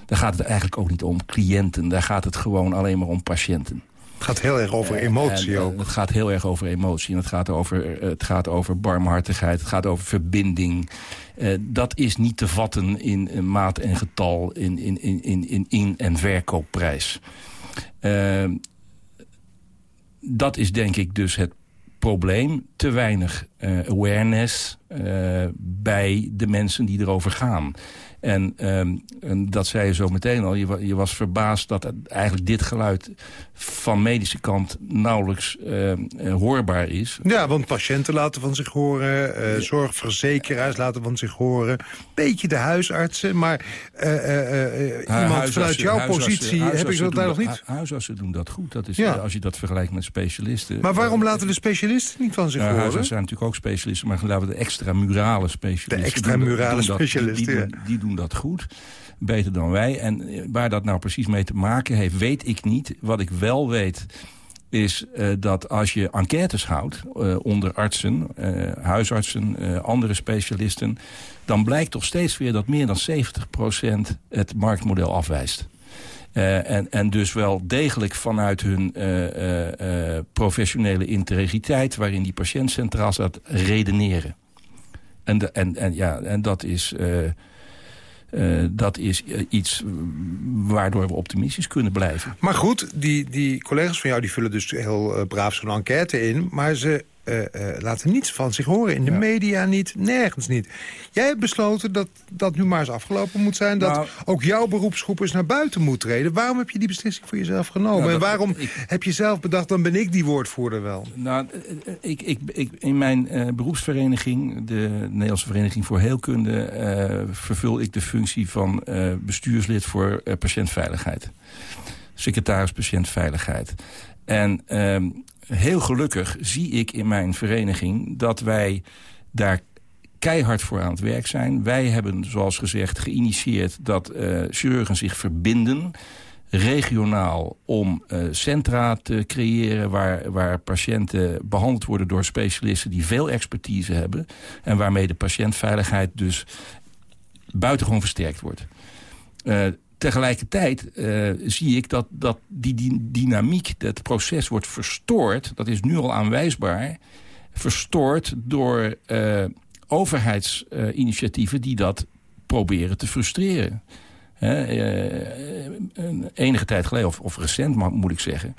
Daar gaat het eigenlijk ook niet om cliënten. Daar gaat het gewoon alleen maar om patiënten. Het gaat heel erg over emotie ook. Het gaat heel erg over emotie. En het gaat over, het gaat over barmhartigheid. Het gaat over verbinding. Uh, dat is niet te vatten in, maat en getal, in, in, in, in, in en verkoopprijs. Uh, dat is denk ik dus het probleem. Te weinig awareness bij de mensen die erover gaan. En, um, en dat zei je zo meteen al. Je, je, was verbaasd dat eigenlijk dit geluid van medische kant nauwelijks uh, hoorbaar is. Ja, want patiënten laten van zich horen. Uh, zorgverzekeraars laten van zich horen. Beetje de huisartsen. Maar iemand vanuit jouw positie heb ik dat daar nog niet. Huisartsen doen dat goed. Dat is, ja. als je dat vergelijkt met specialisten. Maar waarom laten de specialisten niet van zich horen? Huisartsen zijn natuurlijk ook specialisten. Maar laten we de extra murale specialisten. De extra murale specialisten, die, die, die, doen, dat goed. Beter dan wij. En eh, waar dat nou precies mee te maken heeft, weet ik niet. Wat ik wel weet is uh, dat als je enquêtes houdt uh, onder artsen, uh, huisartsen, andere specialisten... dan blijkt toch steeds weer dat meer dan 70% het marktmodel afwijst. en, en dus wel degelijk vanuit hun professionele integriteit... waarin die patiënt centraal staat, redeneren. En, de, en, en, ja, en dat is... Uh, dat is uh, iets waardoor we optimistisch kunnen blijven. Maar goed, die, die collega's van jou die vullen dus heel braaf zo'n enquête in... maar ze uh, laten niets van zich horen. In de media niet, nergens niet. Jij hebt besloten dat dat nu maar eens afgelopen moet zijn. Dat nou- ook jouw beroepsgroep eens naar buiten moet treden. Waarom heb je die beslissing voor jezelf genomen? Nou, en waarom heb je zelf bedacht, dan ben ik die woordvoerder wel? Nou, ik, ik, ik, in mijn beroepsvereniging, de Nederlandse Vereniging voor Heelkunde... vervul ik de functie van bestuurslid voor patiëntveiligheid. Secretaris patiëntveiligheid. En ehm, heel gelukkig zie ik in mijn vereniging dat wij daar keihard voor aan het werk zijn. Wij hebben, zoals gezegd, geïnitieerd dat uh, chirurgen zich verbinden regionaal om uh, centra te creëren... Waar, waar patiënten behandeld worden door specialisten die veel expertise hebben... en waarmee de patiëntveiligheid dus buitengewoon versterkt wordt. Uh, Tegelijkertijd uh, zie ik dat, dat die, dynamiek, het proces wordt verstoord... dat is nu al aanwijsbaar, verstoord door uh, overheidsinitiatieven... die dat proberen te frustreren. Uh, enige tijd geleden, of, of recent moet ik zeggen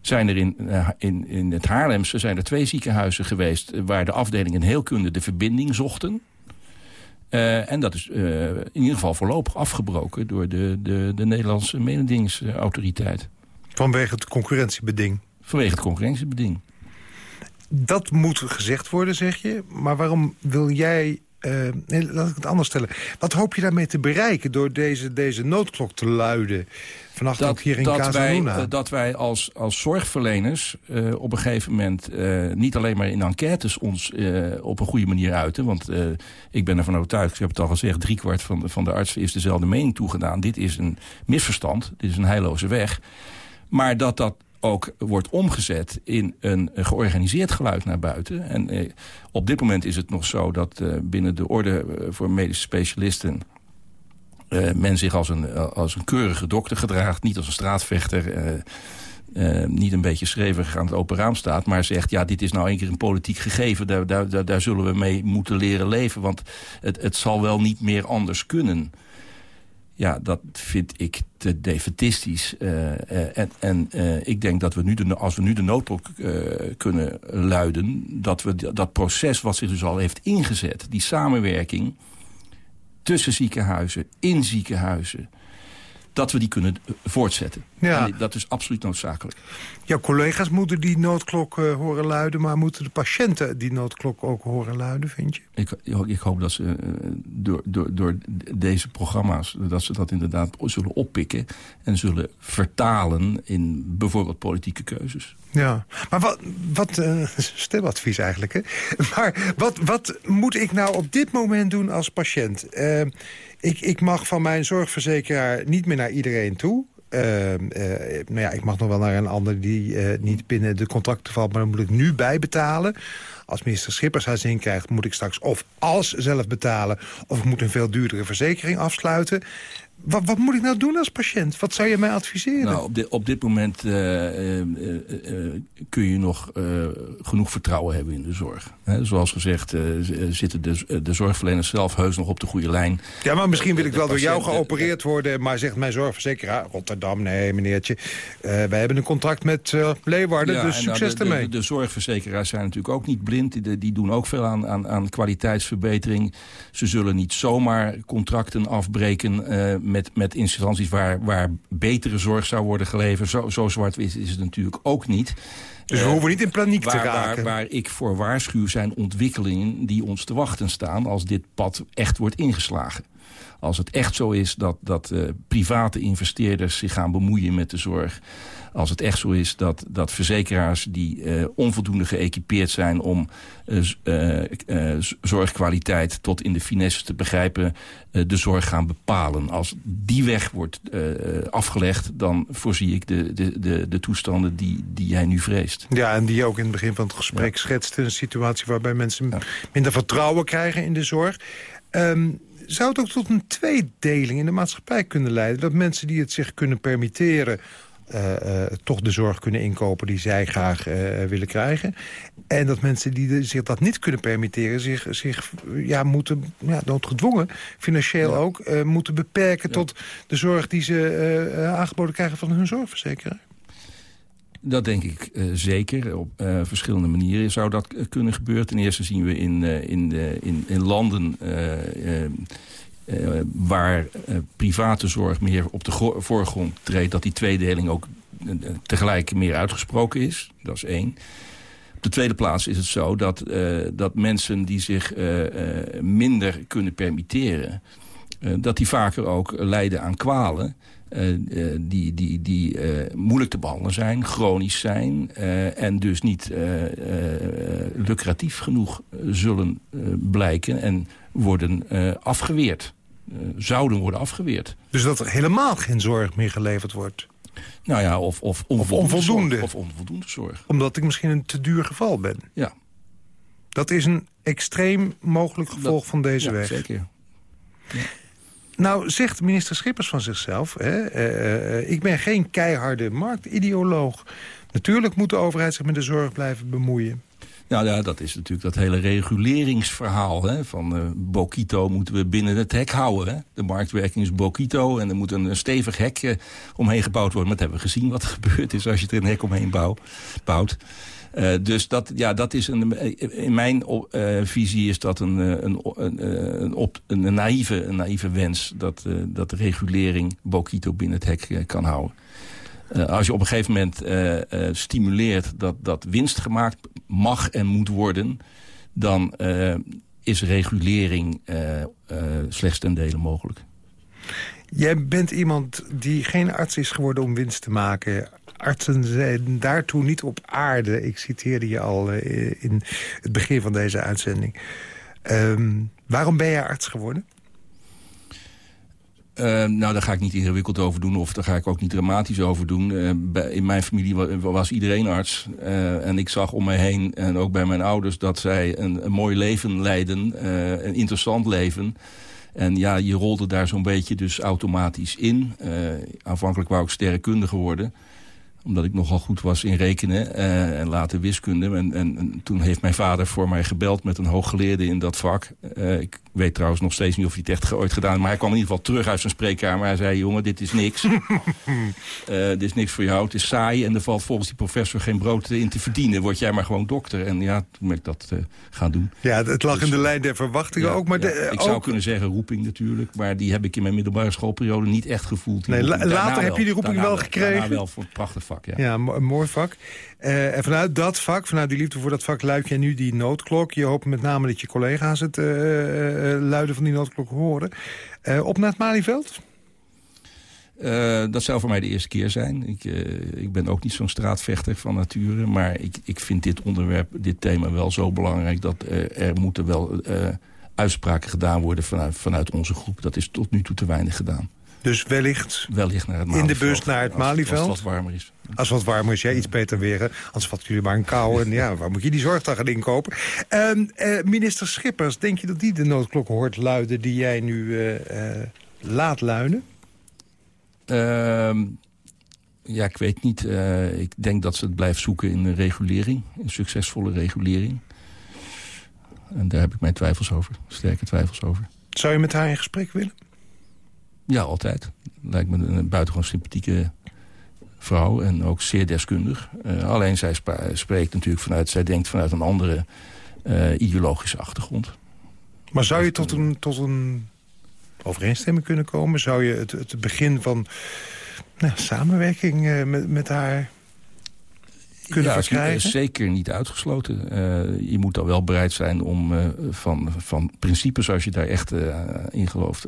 zijn er in, in, in het Haarlemse zijn er twee ziekenhuizen geweest... waar de afdelingen heelkunde de verbinding zochten. Uh, en dat is uh, in ieder geval voorlopig afgebroken door de, de, de Nederlandse mededingingsautoriteit. Vanwege het concurrentiebeding? Vanwege het concurrentiebeding. Dat moet gezegd worden, zeg je. Maar waarom wil jij uh, nee, laat ik het anders stellen. Wat hoop je daarmee te bereiken door deze, deze noodklok te luiden? Vannacht dat, ook hier in dat wij, uh, dat wij als, als zorgverleners uh, op een gegeven moment... niet alleen maar in enquêtes ons op een goede manier uiten. Want ik ben ervan overtuigd, ik heb het al gezegd... driekwart van de, van de artsen is dezelfde mening toegedaan. Dit is een misverstand, dit is een heilloze weg. Maar dat dat ook wordt omgezet in een georganiseerd geluid naar buiten. En eh, op dit moment is het nog zo dat eh, binnen de orde eh, voor medische specialisten... Uh, men zich als een, als een keurige dokter gedraagt, niet als een straatvechter... Uh, niet een beetje schreeuwig aan het open raam staat... maar zegt, ja, dit is nou een keer een politiek gegeven... daar, daar, daar zullen we mee moeten leren leven... want het, het zal wel niet meer anders kunnen. Ja, dat vind ik te defetistisch. En ik denk dat we nu de, als we nu de noodblok kunnen luiden... dat we dat proces wat zich dus al heeft ingezet... die samenwerking tussen ziekenhuizen, in ziekenhuizen dat we die kunnen voortzetten. Ja. En dat is absoluut noodzakelijk. Jouw collega's moeten die noodklok uh, horen luiden... maar moeten de patiënten die noodklok ook horen luiden, vind je? Ik, ik hoop dat ze uh, door, door, door deze programma's... dat ze dat inderdaad zullen oppikken... en zullen vertalen in bijvoorbeeld politieke keuzes. Ja, maar wat, wat uh, stel advies eigenlijk, hè? Maar wat, wat moet ik nou op dit moment doen als patiënt? ik, ik mag van mijn zorgverzekeraar niet meer naar iedereen toe. Uh, nou ja, ik mag nog wel naar een ander die uh, niet binnen de contracten valt... maar dan moet ik nu bijbetalen. Als minister Schippers haar zin krijgt, moet ik straks of als zelf betalen... of ik moet een veel duurdere verzekering afsluiten. Wat, wat, moet ik nou doen als patiënt? Wat zou je mij adviseren? Nou, op, dit, op dit moment uh, uh, kun je nog genoeg vertrouwen hebben in de zorg. He, zoals gezegd zitten de, de zorgverleners zelf heus nog op de goede lijn. Ja, maar misschien wil ik wel door jou geopereerd worden... maar zegt mijn zorgverzekeraar, Rotterdam, nee meneertje... wij hebben een contract met Leeuwarden, dus nou, succes nou, ermee. De, de, zorgverzekeraars zijn natuurlijk ook niet blind. Die, die doen ook veel aan, aan, aan kwaliteitsverbetering. Ze zullen niet zomaar contracten afbreken met, met instanties waar, waar betere zorg zou worden geleverd. Zo, zo zwart is, is het natuurlijk ook niet. Dus we uh, hoeven niet in paniek waar, te raken. Waar, waar ik voor waarschuw zijn ontwikkelingen die ons te wachten staan... als dit pad echt wordt ingeslagen. Als het echt zo is dat, dat uh, private investeerders zich gaan bemoeien met de zorg als het echt zo is dat, dat verzekeraars die uh, onvoldoende geëquipeerd zijn... om uh, uh, zorgkwaliteit tot in de finesse te begrijpen... de zorg gaan bepalen. Als die weg wordt afgelegd... dan voorzie ik de, de, de, de toestanden die, die jij nu vreest. Ja, en die je ook in het begin van het gesprek ja. schetste. Een situatie waarbij mensen ja. minder vertrouwen krijgen in de zorg. Um, zou het ook tot een tweedeling in de maatschappij kunnen leiden? Dat mensen die het zich kunnen permitteren uh, uh, toch de zorg kunnen inkopen die zij graag uh, willen krijgen. En dat mensen die de, zich dat niet kunnen permitteren... zich, zich ja, moeten, ja, noodgedwongen, financieel ja. ook... moeten beperken ja. tot de zorg die ze aangeboden krijgen van hun zorgverzekeraar. Dat denk ik uh, zeker. Op uh, verschillende manieren zou dat kunnen gebeuren. Ten eerste zien we in, uh, in, in, in, landen waar private zorg meer op de voorgrond treedt... dat die tweedeling ook tegelijk meer uitgesproken is. Dat is één. Op de tweede plaats is het zo dat, dat mensen die zich minder kunnen permitteren... dat die vaker ook lijden aan kwalen... Uh, die, die, die uh, moeilijk te behandelen zijn, chronisch zijn... Uh, en dus niet lucratief genoeg zullen blijken en worden afgeweerd. zouden worden afgeweerd. Dus dat er helemaal geen zorg meer geleverd wordt? Nou ja, of, of, onvoldoende, of onvoldoende. Zorg, of onvoldoende zorg. Omdat ik misschien een te duur geval ben? Ja. Dat is een extreem mogelijk gevolg van deze ja, weg? zeker. Ja. Nou, zegt minister Schippers van zichzelf... Hè, uh, ik ben geen keiharde marktideoloog. Natuurlijk moet de overheid zich met de zorg blijven bemoeien. Nou ja, dat is natuurlijk dat hele reguleringsverhaal. Hè? Van uh, Bokito moeten we binnen het hek houden. Hè? De marktwerking is Bokito en er moet een, stevig hek omheen gebouwd worden. Maar dat hebben we gezien wat er gebeurd is als je er een hek omheen bouw, bouwt. Uh, dus dat, ja, dat is een, in mijn uh, visie is dat een, een, een, een, op, een, naïeve, een naïeve wens... dat, dat regulering Bokito binnen het hek kan houden. als je op een gegeven moment stimuleert dat, dat winst gemaakt mag en moet worden... dan is regulering slechts ten dele mogelijk. Jij bent iemand die geen arts is geworden om winst te maken artsen zijn daartoe niet op aarde. Ik citeerde je al uh, in het begin van deze uitzending. Um, waarom ben jij arts geworden? Uh, nou, daar ga ik niet ingewikkeld over doen of daar ga ik ook niet dramatisch over doen. Uh, in mijn familie was iedereen arts. Uh, en ik zag om me heen, en ook bij mijn ouders, dat zij een, een mooi leven leiden. een interessant leven. En ja, je rolde daar zo'n beetje dus automatisch in. aanvankelijk wou ik sterrenkundige worden omdat ik nogal goed was in rekenen uh, en later wiskunde. En, en, en, toen heeft mijn vader voor mij gebeld met een hooggeleerde in dat vak. Uh, ik weet trouwens nog steeds niet of hij het echt ooit gedaan Maar hij kwam in ieder geval terug uit zijn spreekkamer. Hij zei, jongen, dit is niks. uh, dit is niks voor jou. Het is saai en er valt volgens die professor geen brood in te verdienen. Word jij maar gewoon dokter. En ja, toen ben ik dat gaan doen. Ja, het lag dus, in de lijn der verwachtingen ja, ook. Maar ja, de, ik zou kunnen zeggen roeping natuurlijk. Maar die heb ik in mijn middelbare schoolperiode niet echt gevoeld. Nee, later heb je die roeping wel gekregen. Daarna wel voor het prachtig vak, ja. Ja, een mooi vak. Uh, en vanuit dat vak, vanuit die liefde voor dat vak... luid jij nu die noodklok. Je hoopt met name dat je collega's het uh, luiden van die noodklok horen. op naar het Malieveld? Uh, dat zou voor mij de eerste keer zijn. Ik, uh, ik ben ook niet zo'n straatvechter van nature. Maar ik, ik vind dit onderwerp, dit thema wel zo belangrijk... dat uh, er moeten wel uitspraken gedaan worden vanuit, vanuit onze groep. Dat is tot nu toe te weinig gedaan. Dus wellicht, wellicht naar het in de bus naar het Malieveld? Als, het wat warmer is. Als het wat warmer is, ja, iets beter weer. Anders vatten jullie maar een kou. En ja, waar moet je die zorg dan gaan inkopen? Uh, uh, minister Schippers, denk je dat die de noodklok hoort luiden... die jij nu uh, laat luiden? Ehm, ja, ik weet niet. ik denk dat ze het blijft zoeken in een regulering. Een succesvolle regulering. En daar heb ik mijn twijfels over. Sterke twijfels over. Zou je met haar in gesprek willen? Ja, altijd. Lijkt me een buitengewoon sympathieke vrouw en ook zeer deskundig. Uh, alleen zij spreekt natuurlijk vanuit, zij denkt vanuit een andere uh, ideologische achtergrond. Maar zou je tot een, tot een overeenstemming kunnen komen? Zou je het, het begin van nou, samenwerking uh, met, met haar kunnen ja, verkrijgen? is zeker niet uitgesloten. Uh, je moet dan wel bereid zijn om uh, van, van principes, als je daar echt uh, in gelooft,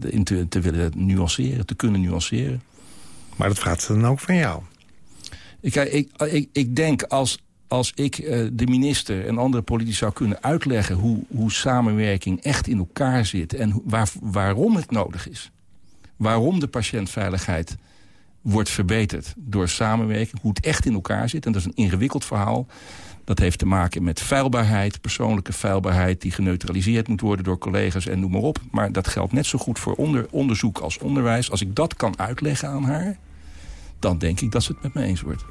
in te, te willen nuanceren, te kunnen nuanceren. Maar dat vraagt ze dan ook van jou? Ik, ik, ik, ik denk als, als ik de minister en andere politici zou kunnen uitleggen... hoe, hoe samenwerking echt in elkaar zit en waar, waarom het nodig is. Waarom de patiëntveiligheid wordt verbeterd door samenwerking. Hoe het echt in elkaar zit. En dat is een ingewikkeld verhaal. Dat heeft te maken met veilbaarheid, persoonlijke veilbaarheid... die geneutraliseerd moet worden door collega's en noem maar op. Maar dat geldt net zo goed voor onder, onderzoek als onderwijs. Als ik dat kan uitleggen aan haar, dan denk ik dat ze het met me eens wordt.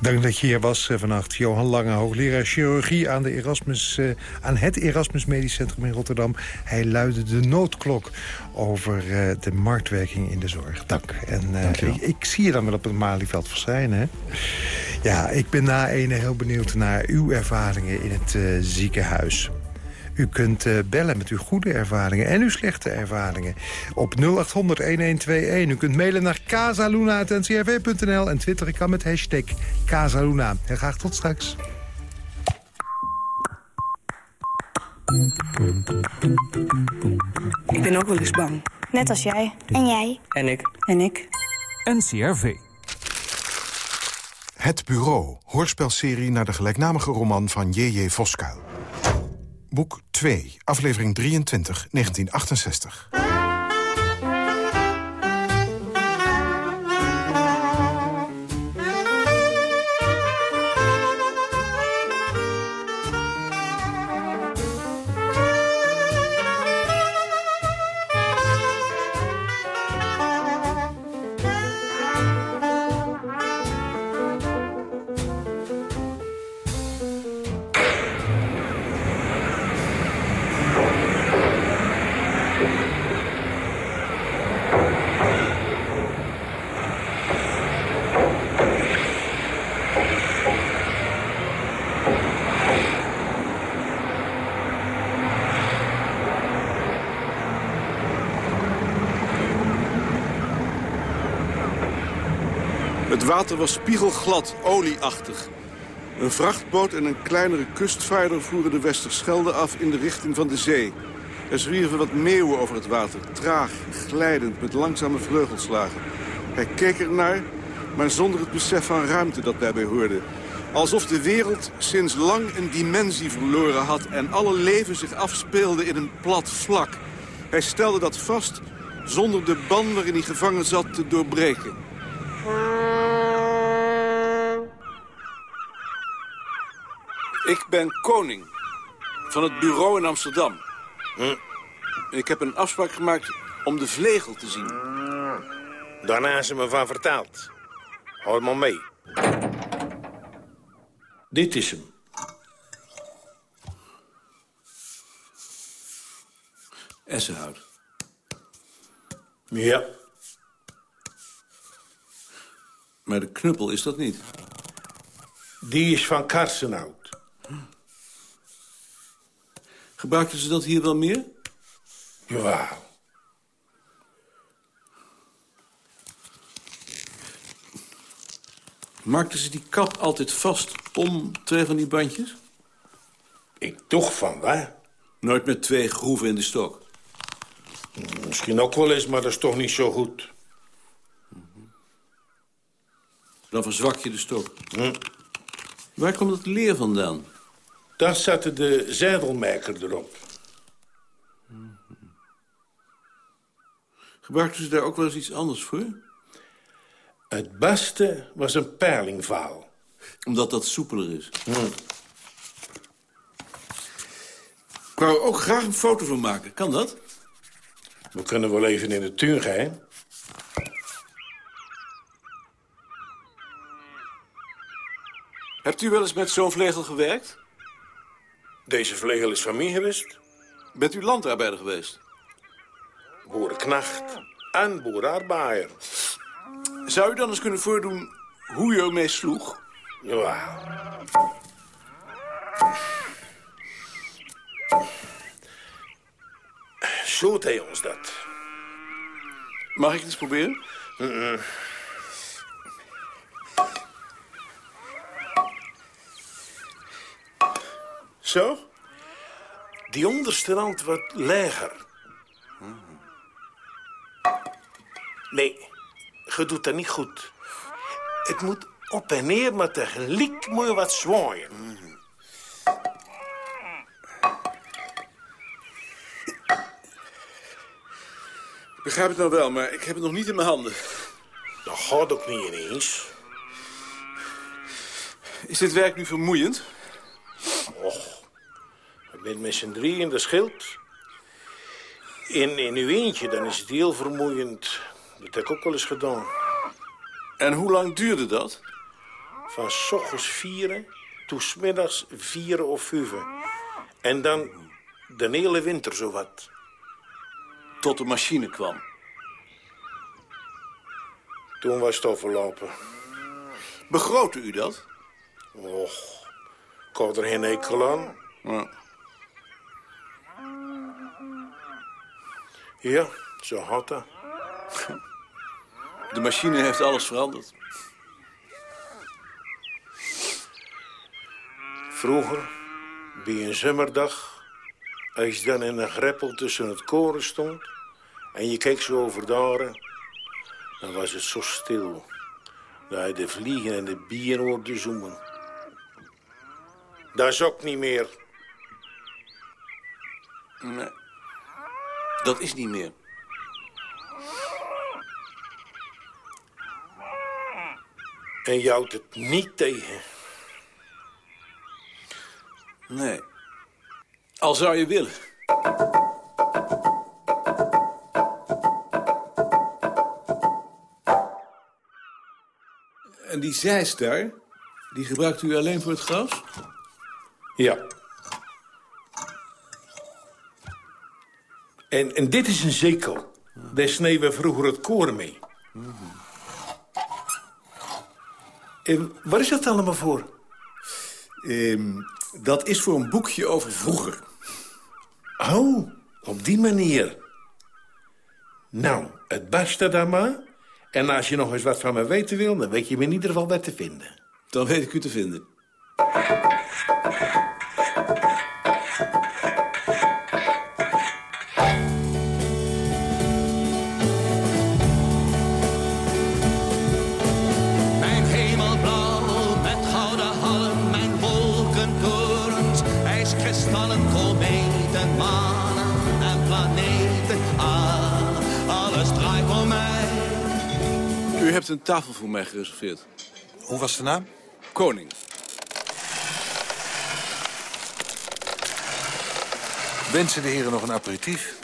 Dank dat je hier was uh, vannacht. Johan Lange, hoogleraar chirurgie aan, de Erasmus, uh, aan het Erasmus Medisch Centrum in Rotterdam. Hij luidde de noodklok over uh, de marktwerking in de zorg. Dank. En ik, ik, zie je dan wel op het Malieveld verschijnen. Hè? Ja, ik ben na ene heel benieuwd naar uw ervaringen in het uh, ziekenhuis. U kunt uh, bellen met uw goede ervaringen en uw slechte ervaringen. Op 0800-1121. U kunt mailen naar casaluna.ncrv.nl en twitteren kan met hashtag Casaluna. En graag tot straks. Ik ben ook wel eens bang. Net als jij. En jij. En ik. En ik. NCRV. Het Bureau, hoorspelserie naar de gelijknamige roman van J.J. Voskuil. Boek 2, aflevering 23, 1968. Water was spiegelglad, olieachtig. Een vrachtboot en een kleinere kustvaarder voeren de Westerschelde af in de richting van de zee. Er zwierven wat meeuwen over het water, traag, glijdend, met langzame vleugelslagen. Hij keek ernaar, maar zonder het besef van ruimte dat daarbij hoorde. Alsof de wereld sinds lang een dimensie verloren had... en alle leven zich afspeelde in een plat vlak. Hij stelde dat vast zonder de ban waarin hij gevangen zat te doorbreken. Ik ben koning van het bureau in Amsterdam. Hm. Ik heb een afspraak gemaakt om de vlegel te zien. Daarna is ze me van vertaald. Hoor maar mee. Dit is hem. Essenhout. Ja. Maar de knuppel is dat niet. Die is van Karsenhout. Gebruikten ze dat hier wel meer? Ja. Maakten ze die kap altijd vast om twee van die bandjes? Ik toch van waar? Nooit met twee groeven in de stok? Misschien ook wel eens, maar dat is toch niet zo goed. Dan verzwak je de stok. Hm. Waar komt het leer vandaan? Daar zette de zijdelmerker erop. Gebruikten ze daar ook wel eens iets anders voor? Het beste was een perlingvaal. Omdat dat soepeler is? Hm. Ik wou er ook graag een foto van maken. Kan dat? We kunnen wel even in de tuin gaan. Hebt u wel eens met zo'n vlegel gewerkt? Deze vlegel is van mij geweest. Bent u landarbeider geweest? Boerenknacht en boerenarbeider. Zou u dan eens kunnen voordoen hoe u ermee sloeg? Ja. Zo hij ons dat. Mag ik het eens proberen? Mm -mm. Zo? Die onderste rand wat lager. Nee, je doet dat niet goed. Het moet op en neer, maar tegelijk moet je wat zwaaien. Ik begrijp het nou wel, maar ik heb het nog niet in mijn handen. Dat gaat ook niet ineens. Is dit werk nu vermoeiend? Je bent met z'n drie in de schild. In, in uw eentje, dan is het heel vermoeiend. Dat heb ik ook wel eens gedaan. En hoe lang duurde dat? Van s ochtends vieren tot s middags vieren of vijven. En dan de hele winter zowat. Tot de machine kwam? Toen was het overlopen. Begrootte u dat? Och, ik had er geen enkel aan. Ja. Ja, zo had dat. De machine heeft alles veranderd. Vroeger, bij een zomerdag, als je dan in een greppel tussen het koren stond... en je keek zo over de aren, dan was het zo stil... dat je de vliegen en de bieren hoorde zoemen. Dat is ook niet meer. Nee. Dat is niet meer. En je houdt het niet tegen. Nee. Al zou je willen. En die daar, die gebruikt u alleen voor het gras? Ja. En, en dit is een zekel. Daar sneden we vroeger het koren mee. En waar is dat allemaal voor? Ehm, dat is voor een boekje over vroeger. Oh, op die manier. Nou, het beste dan maar. En als je nog eens wat van me weten wil... dan weet je me in ieder geval waar te vinden. Dan weet ik u te vinden. Een tafel voor mij gereserveerd. Hoe was de naam? Koning. Wensen de heren nog een aperitief?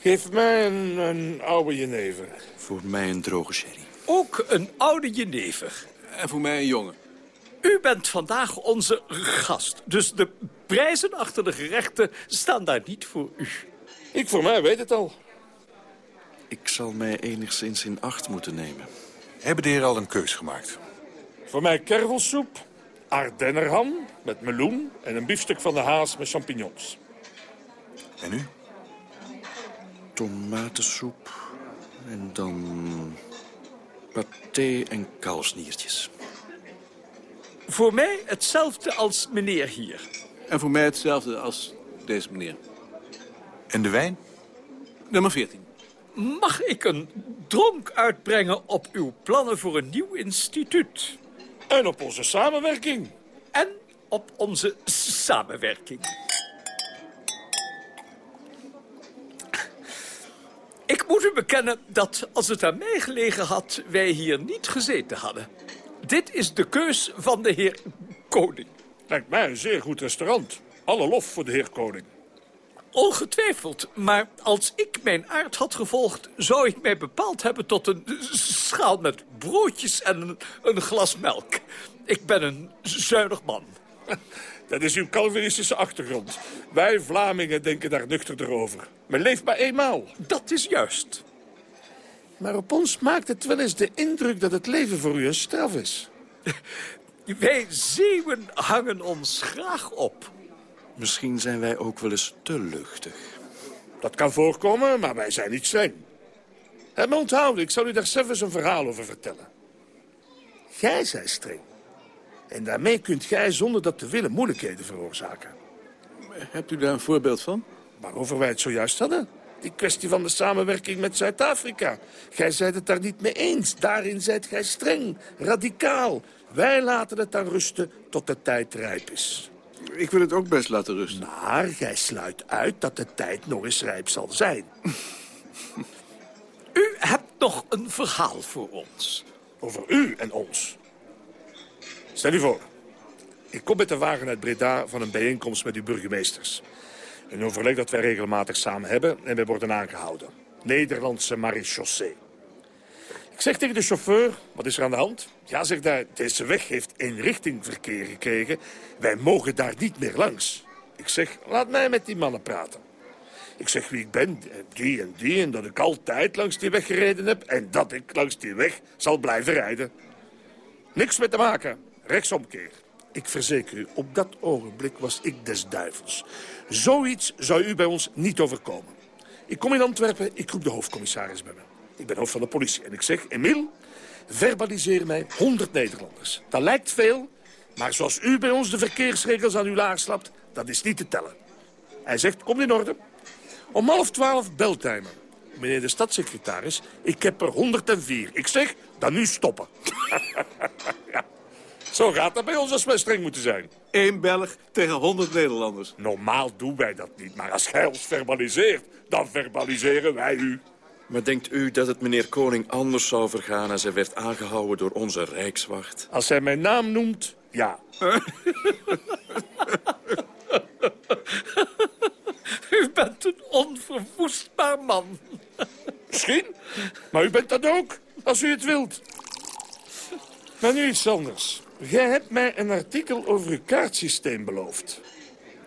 Geef mij een, een oude jenever. Voor mij een droge sherry. Ook een oude jenever. En voor mij een jongen. U bent vandaag onze gast, dus de prijzen achter de gerechten staan daar niet voor u. Ik voor mij weet het al. Ik zal mij enigszins in acht moeten nemen. Hebben de heren al een keus gemaakt? Voor mij kervelsoep, ardennerham met meloen... en een biefstuk van de haas met champignons. En u? Tomatensoep en dan paté en kalfsniertjes. Voor mij hetzelfde als meneer hier. En voor mij hetzelfde als deze meneer. En de wijn? Nummer 14. Mag ik een dronk uitbrengen op uw plannen voor een nieuw instituut? En op onze samenwerking. En op onze samenwerking. Ik moet u bekennen dat, als het aan mij gelegen had... wij hier niet gezeten hadden. Dit is de keus van de heer Koning. Lijkt mij een zeer goed restaurant. Alle lof voor de heer Koning. Ongetwijfeld, maar als ik mijn aard had gevolgd... zou ik mij bepaald hebben tot een schaal met broodjes en een, een glas melk. Ik ben een zuinig man. Dat is uw Calvinistische achtergrond. Wij Vlamingen denken daar nuchterder over. Men leeft maar eenmaal. Dat is juist. Maar op ons maakt het wel eens de indruk dat het leven voor u een straf is. Wij zeeuwen hangen ons graag op. Misschien zijn wij ook wel eens te luchtig. Dat kan voorkomen, maar wij zijn niet streng. En me onthouden, ik zal u daar zelfs een verhaal over vertellen. Gij zijt streng. En daarmee kunt gij zonder dat te willen moeilijkheden veroorzaken. Hebt u daar een voorbeeld van? Waarover wij het zojuist hadden. Die kwestie van de samenwerking met Zuid-Afrika. Gij zijt het daar niet mee eens. Daarin zijt gij streng, radicaal. Wij laten het dan rusten tot de tijd rijp is. Ik wil het ook best laten rusten. Maar gij sluit uit dat de tijd nog eens rijp zal zijn. U hebt nog een verhaal voor ons. Over u en ons. Stel u voor. Ik kom met de wagen uit Breda van een bijeenkomst met uw burgemeesters. Een overleg dat wij regelmatig samen hebben en wij worden aangehouden. Nederlandse marechaussee. Ik zeg tegen de chauffeur, wat is er aan de hand? Ja, zegt hij, deze weg heeft eenrichtingverkeer gekregen. Wij mogen daar niet meer langs. Ik zeg, laat mij met die mannen praten. Ik zeg wie ik ben, en die en die, en dat ik altijd langs die weg gereden heb... en dat ik langs die weg zal blijven rijden. Niks mee te maken. Rechtsomkeer. Ik verzeker u, op dat ogenblik was ik des duivels. Zoiets zou u bij ons niet overkomen. Ik kom in Antwerpen, ik roep de hoofdcommissaris bij me. Ik ben hoofd van de politie en ik zeg... Emiel, verbaliseer mij 100 Nederlanders. Dat lijkt veel, maar zoals u bij ons de verkeersregels aan uw laag slapt... dat is niet te tellen. Hij zegt, kom in orde. Om half twaalf belt hij me. Meneer de stadssecretaris, ik heb er 104. Ik zeg, dan nu stoppen. ja. Zo gaat dat bij ons als wij streng moeten zijn. Eén Belg tegen 100 Nederlanders. Normaal doen wij dat niet, maar als gij ons verbaliseert, dan verbaliseren wij u. Maar denkt u dat het meneer Koning anders zou vergaan... als hij werd aangehouden door onze Rijkswacht? Als hij mijn naam noemt, ja. U bent een onverwoestbaar man. Misschien, maar u bent dat ook, als u het wilt. Maar nu iets anders. Jij hebt mij een artikel over uw kaartsysteem beloofd.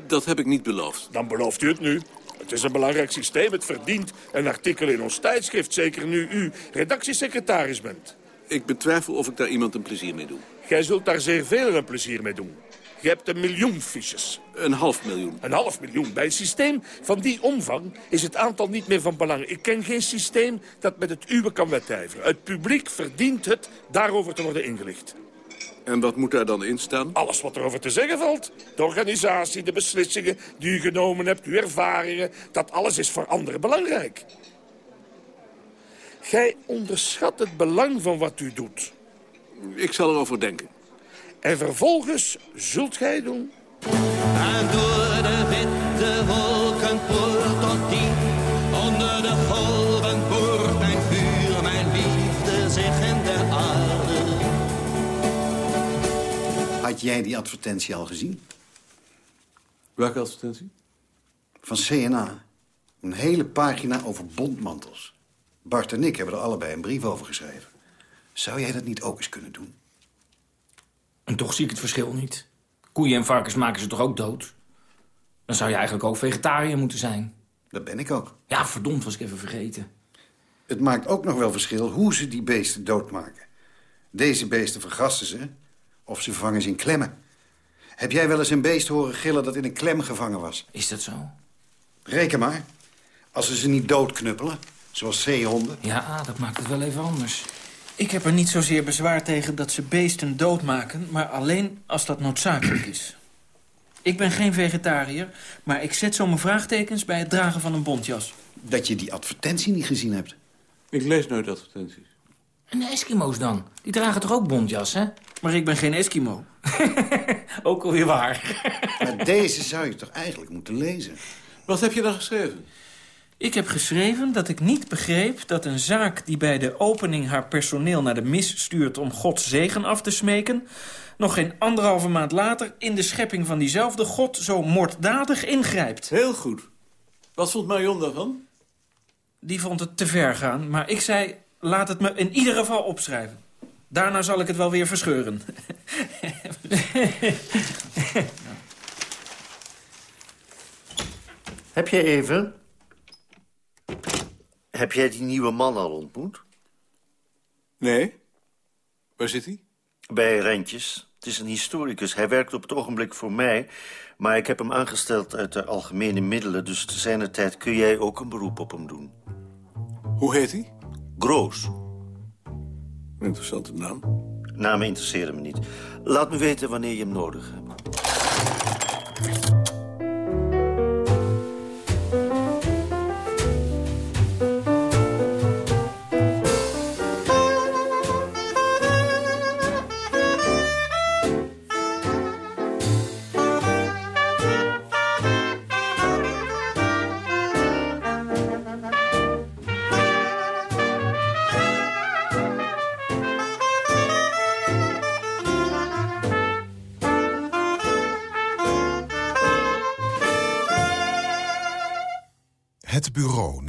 Dat heb ik niet beloofd. Dan belooft u het nu. Het is een belangrijk systeem. Het verdient een artikel in ons tijdschrift. Zeker nu u redactiesecretaris bent. Ik betwijfel of ik daar iemand een plezier mee doe. Gij zult daar zeer veel een plezier mee doen. Je hebt een miljoen fiches. Een half miljoen. Een half miljoen. Bij een systeem van die omvang is het aantal niet meer van belang. Ik ken geen systeem dat met het uwe kan wedijveren. Het publiek verdient het daarover te worden ingelicht. En wat moet daar dan in staan? Alles wat erover te zeggen valt. De organisatie, de beslissingen die u genomen hebt, uw ervaringen. Dat alles is voor anderen belangrijk. Gij onderschat het belang van wat u doet. Ik zal erover denken. En vervolgens zult gij doen... En door de witte Had jij die advertentie al gezien? Welke advertentie? Van CNA. Een hele pagina over bondmantels. Bart en ik hebben er allebei een brief over geschreven. Zou jij dat niet ook eens kunnen doen? En toch zie ik het verschil niet. Koeien en varkens maken ze toch ook dood? Dan zou je eigenlijk ook vegetariër moeten zijn. Dat ben ik ook. Ja, verdomd, was ik even vergeten. Het maakt ook nog wel verschil hoe ze die beesten doodmaken. Deze beesten vergassen ze of ze vangen ze in klemmen. Heb jij wel eens een beest horen gillen dat in een klem gevangen was? Is dat zo? Reken maar. Als ze ze niet doodknuppelen, zoals zeehonden. Ja, dat maakt het wel even anders. Ik heb er niet zozeer bezwaar tegen dat ze beesten doodmaken... maar alleen als dat noodzakelijk is. Ik ben geen vegetariër, maar ik zet zo mijn vraagtekens... bij het dragen van een bontjas. Dat je die advertentie niet gezien hebt. Ik lees nooit advertenties. En de Eskimo's dan? Die dragen toch ook bontjas, hè? Maar ik ben geen Eskimo. ook alweer waar. Maar deze zou je toch eigenlijk moeten lezen? Wat heb je dan geschreven? Ik heb geschreven dat ik niet begreep dat een zaak die bij de opening haar personeel naar de mis stuurt om Gods zegen af te smeken, nog geen anderhalve maand later in de schepping van diezelfde God zo moorddadig ingrijpt. Heel goed. Wat vond Marion daarvan? Die vond het te ver gaan, maar ik zei, laat het me in ieder geval opschrijven. Daarna zal ik het wel weer verscheuren. Heb jij even... Heb jij die nieuwe man al ontmoet? Nee. Waar zit hij? Bij Rentjes. Het is een historicus. Hij werkt op het ogenblik voor mij... maar ik heb hem aangesteld uit de algemene middelen... dus te zijner tijd kun jij ook een beroep op hem doen. Hoe heet hij? Groos. Interessante naam. Namen interesseren me niet. Laat me weten wanneer je hem nodig hebt.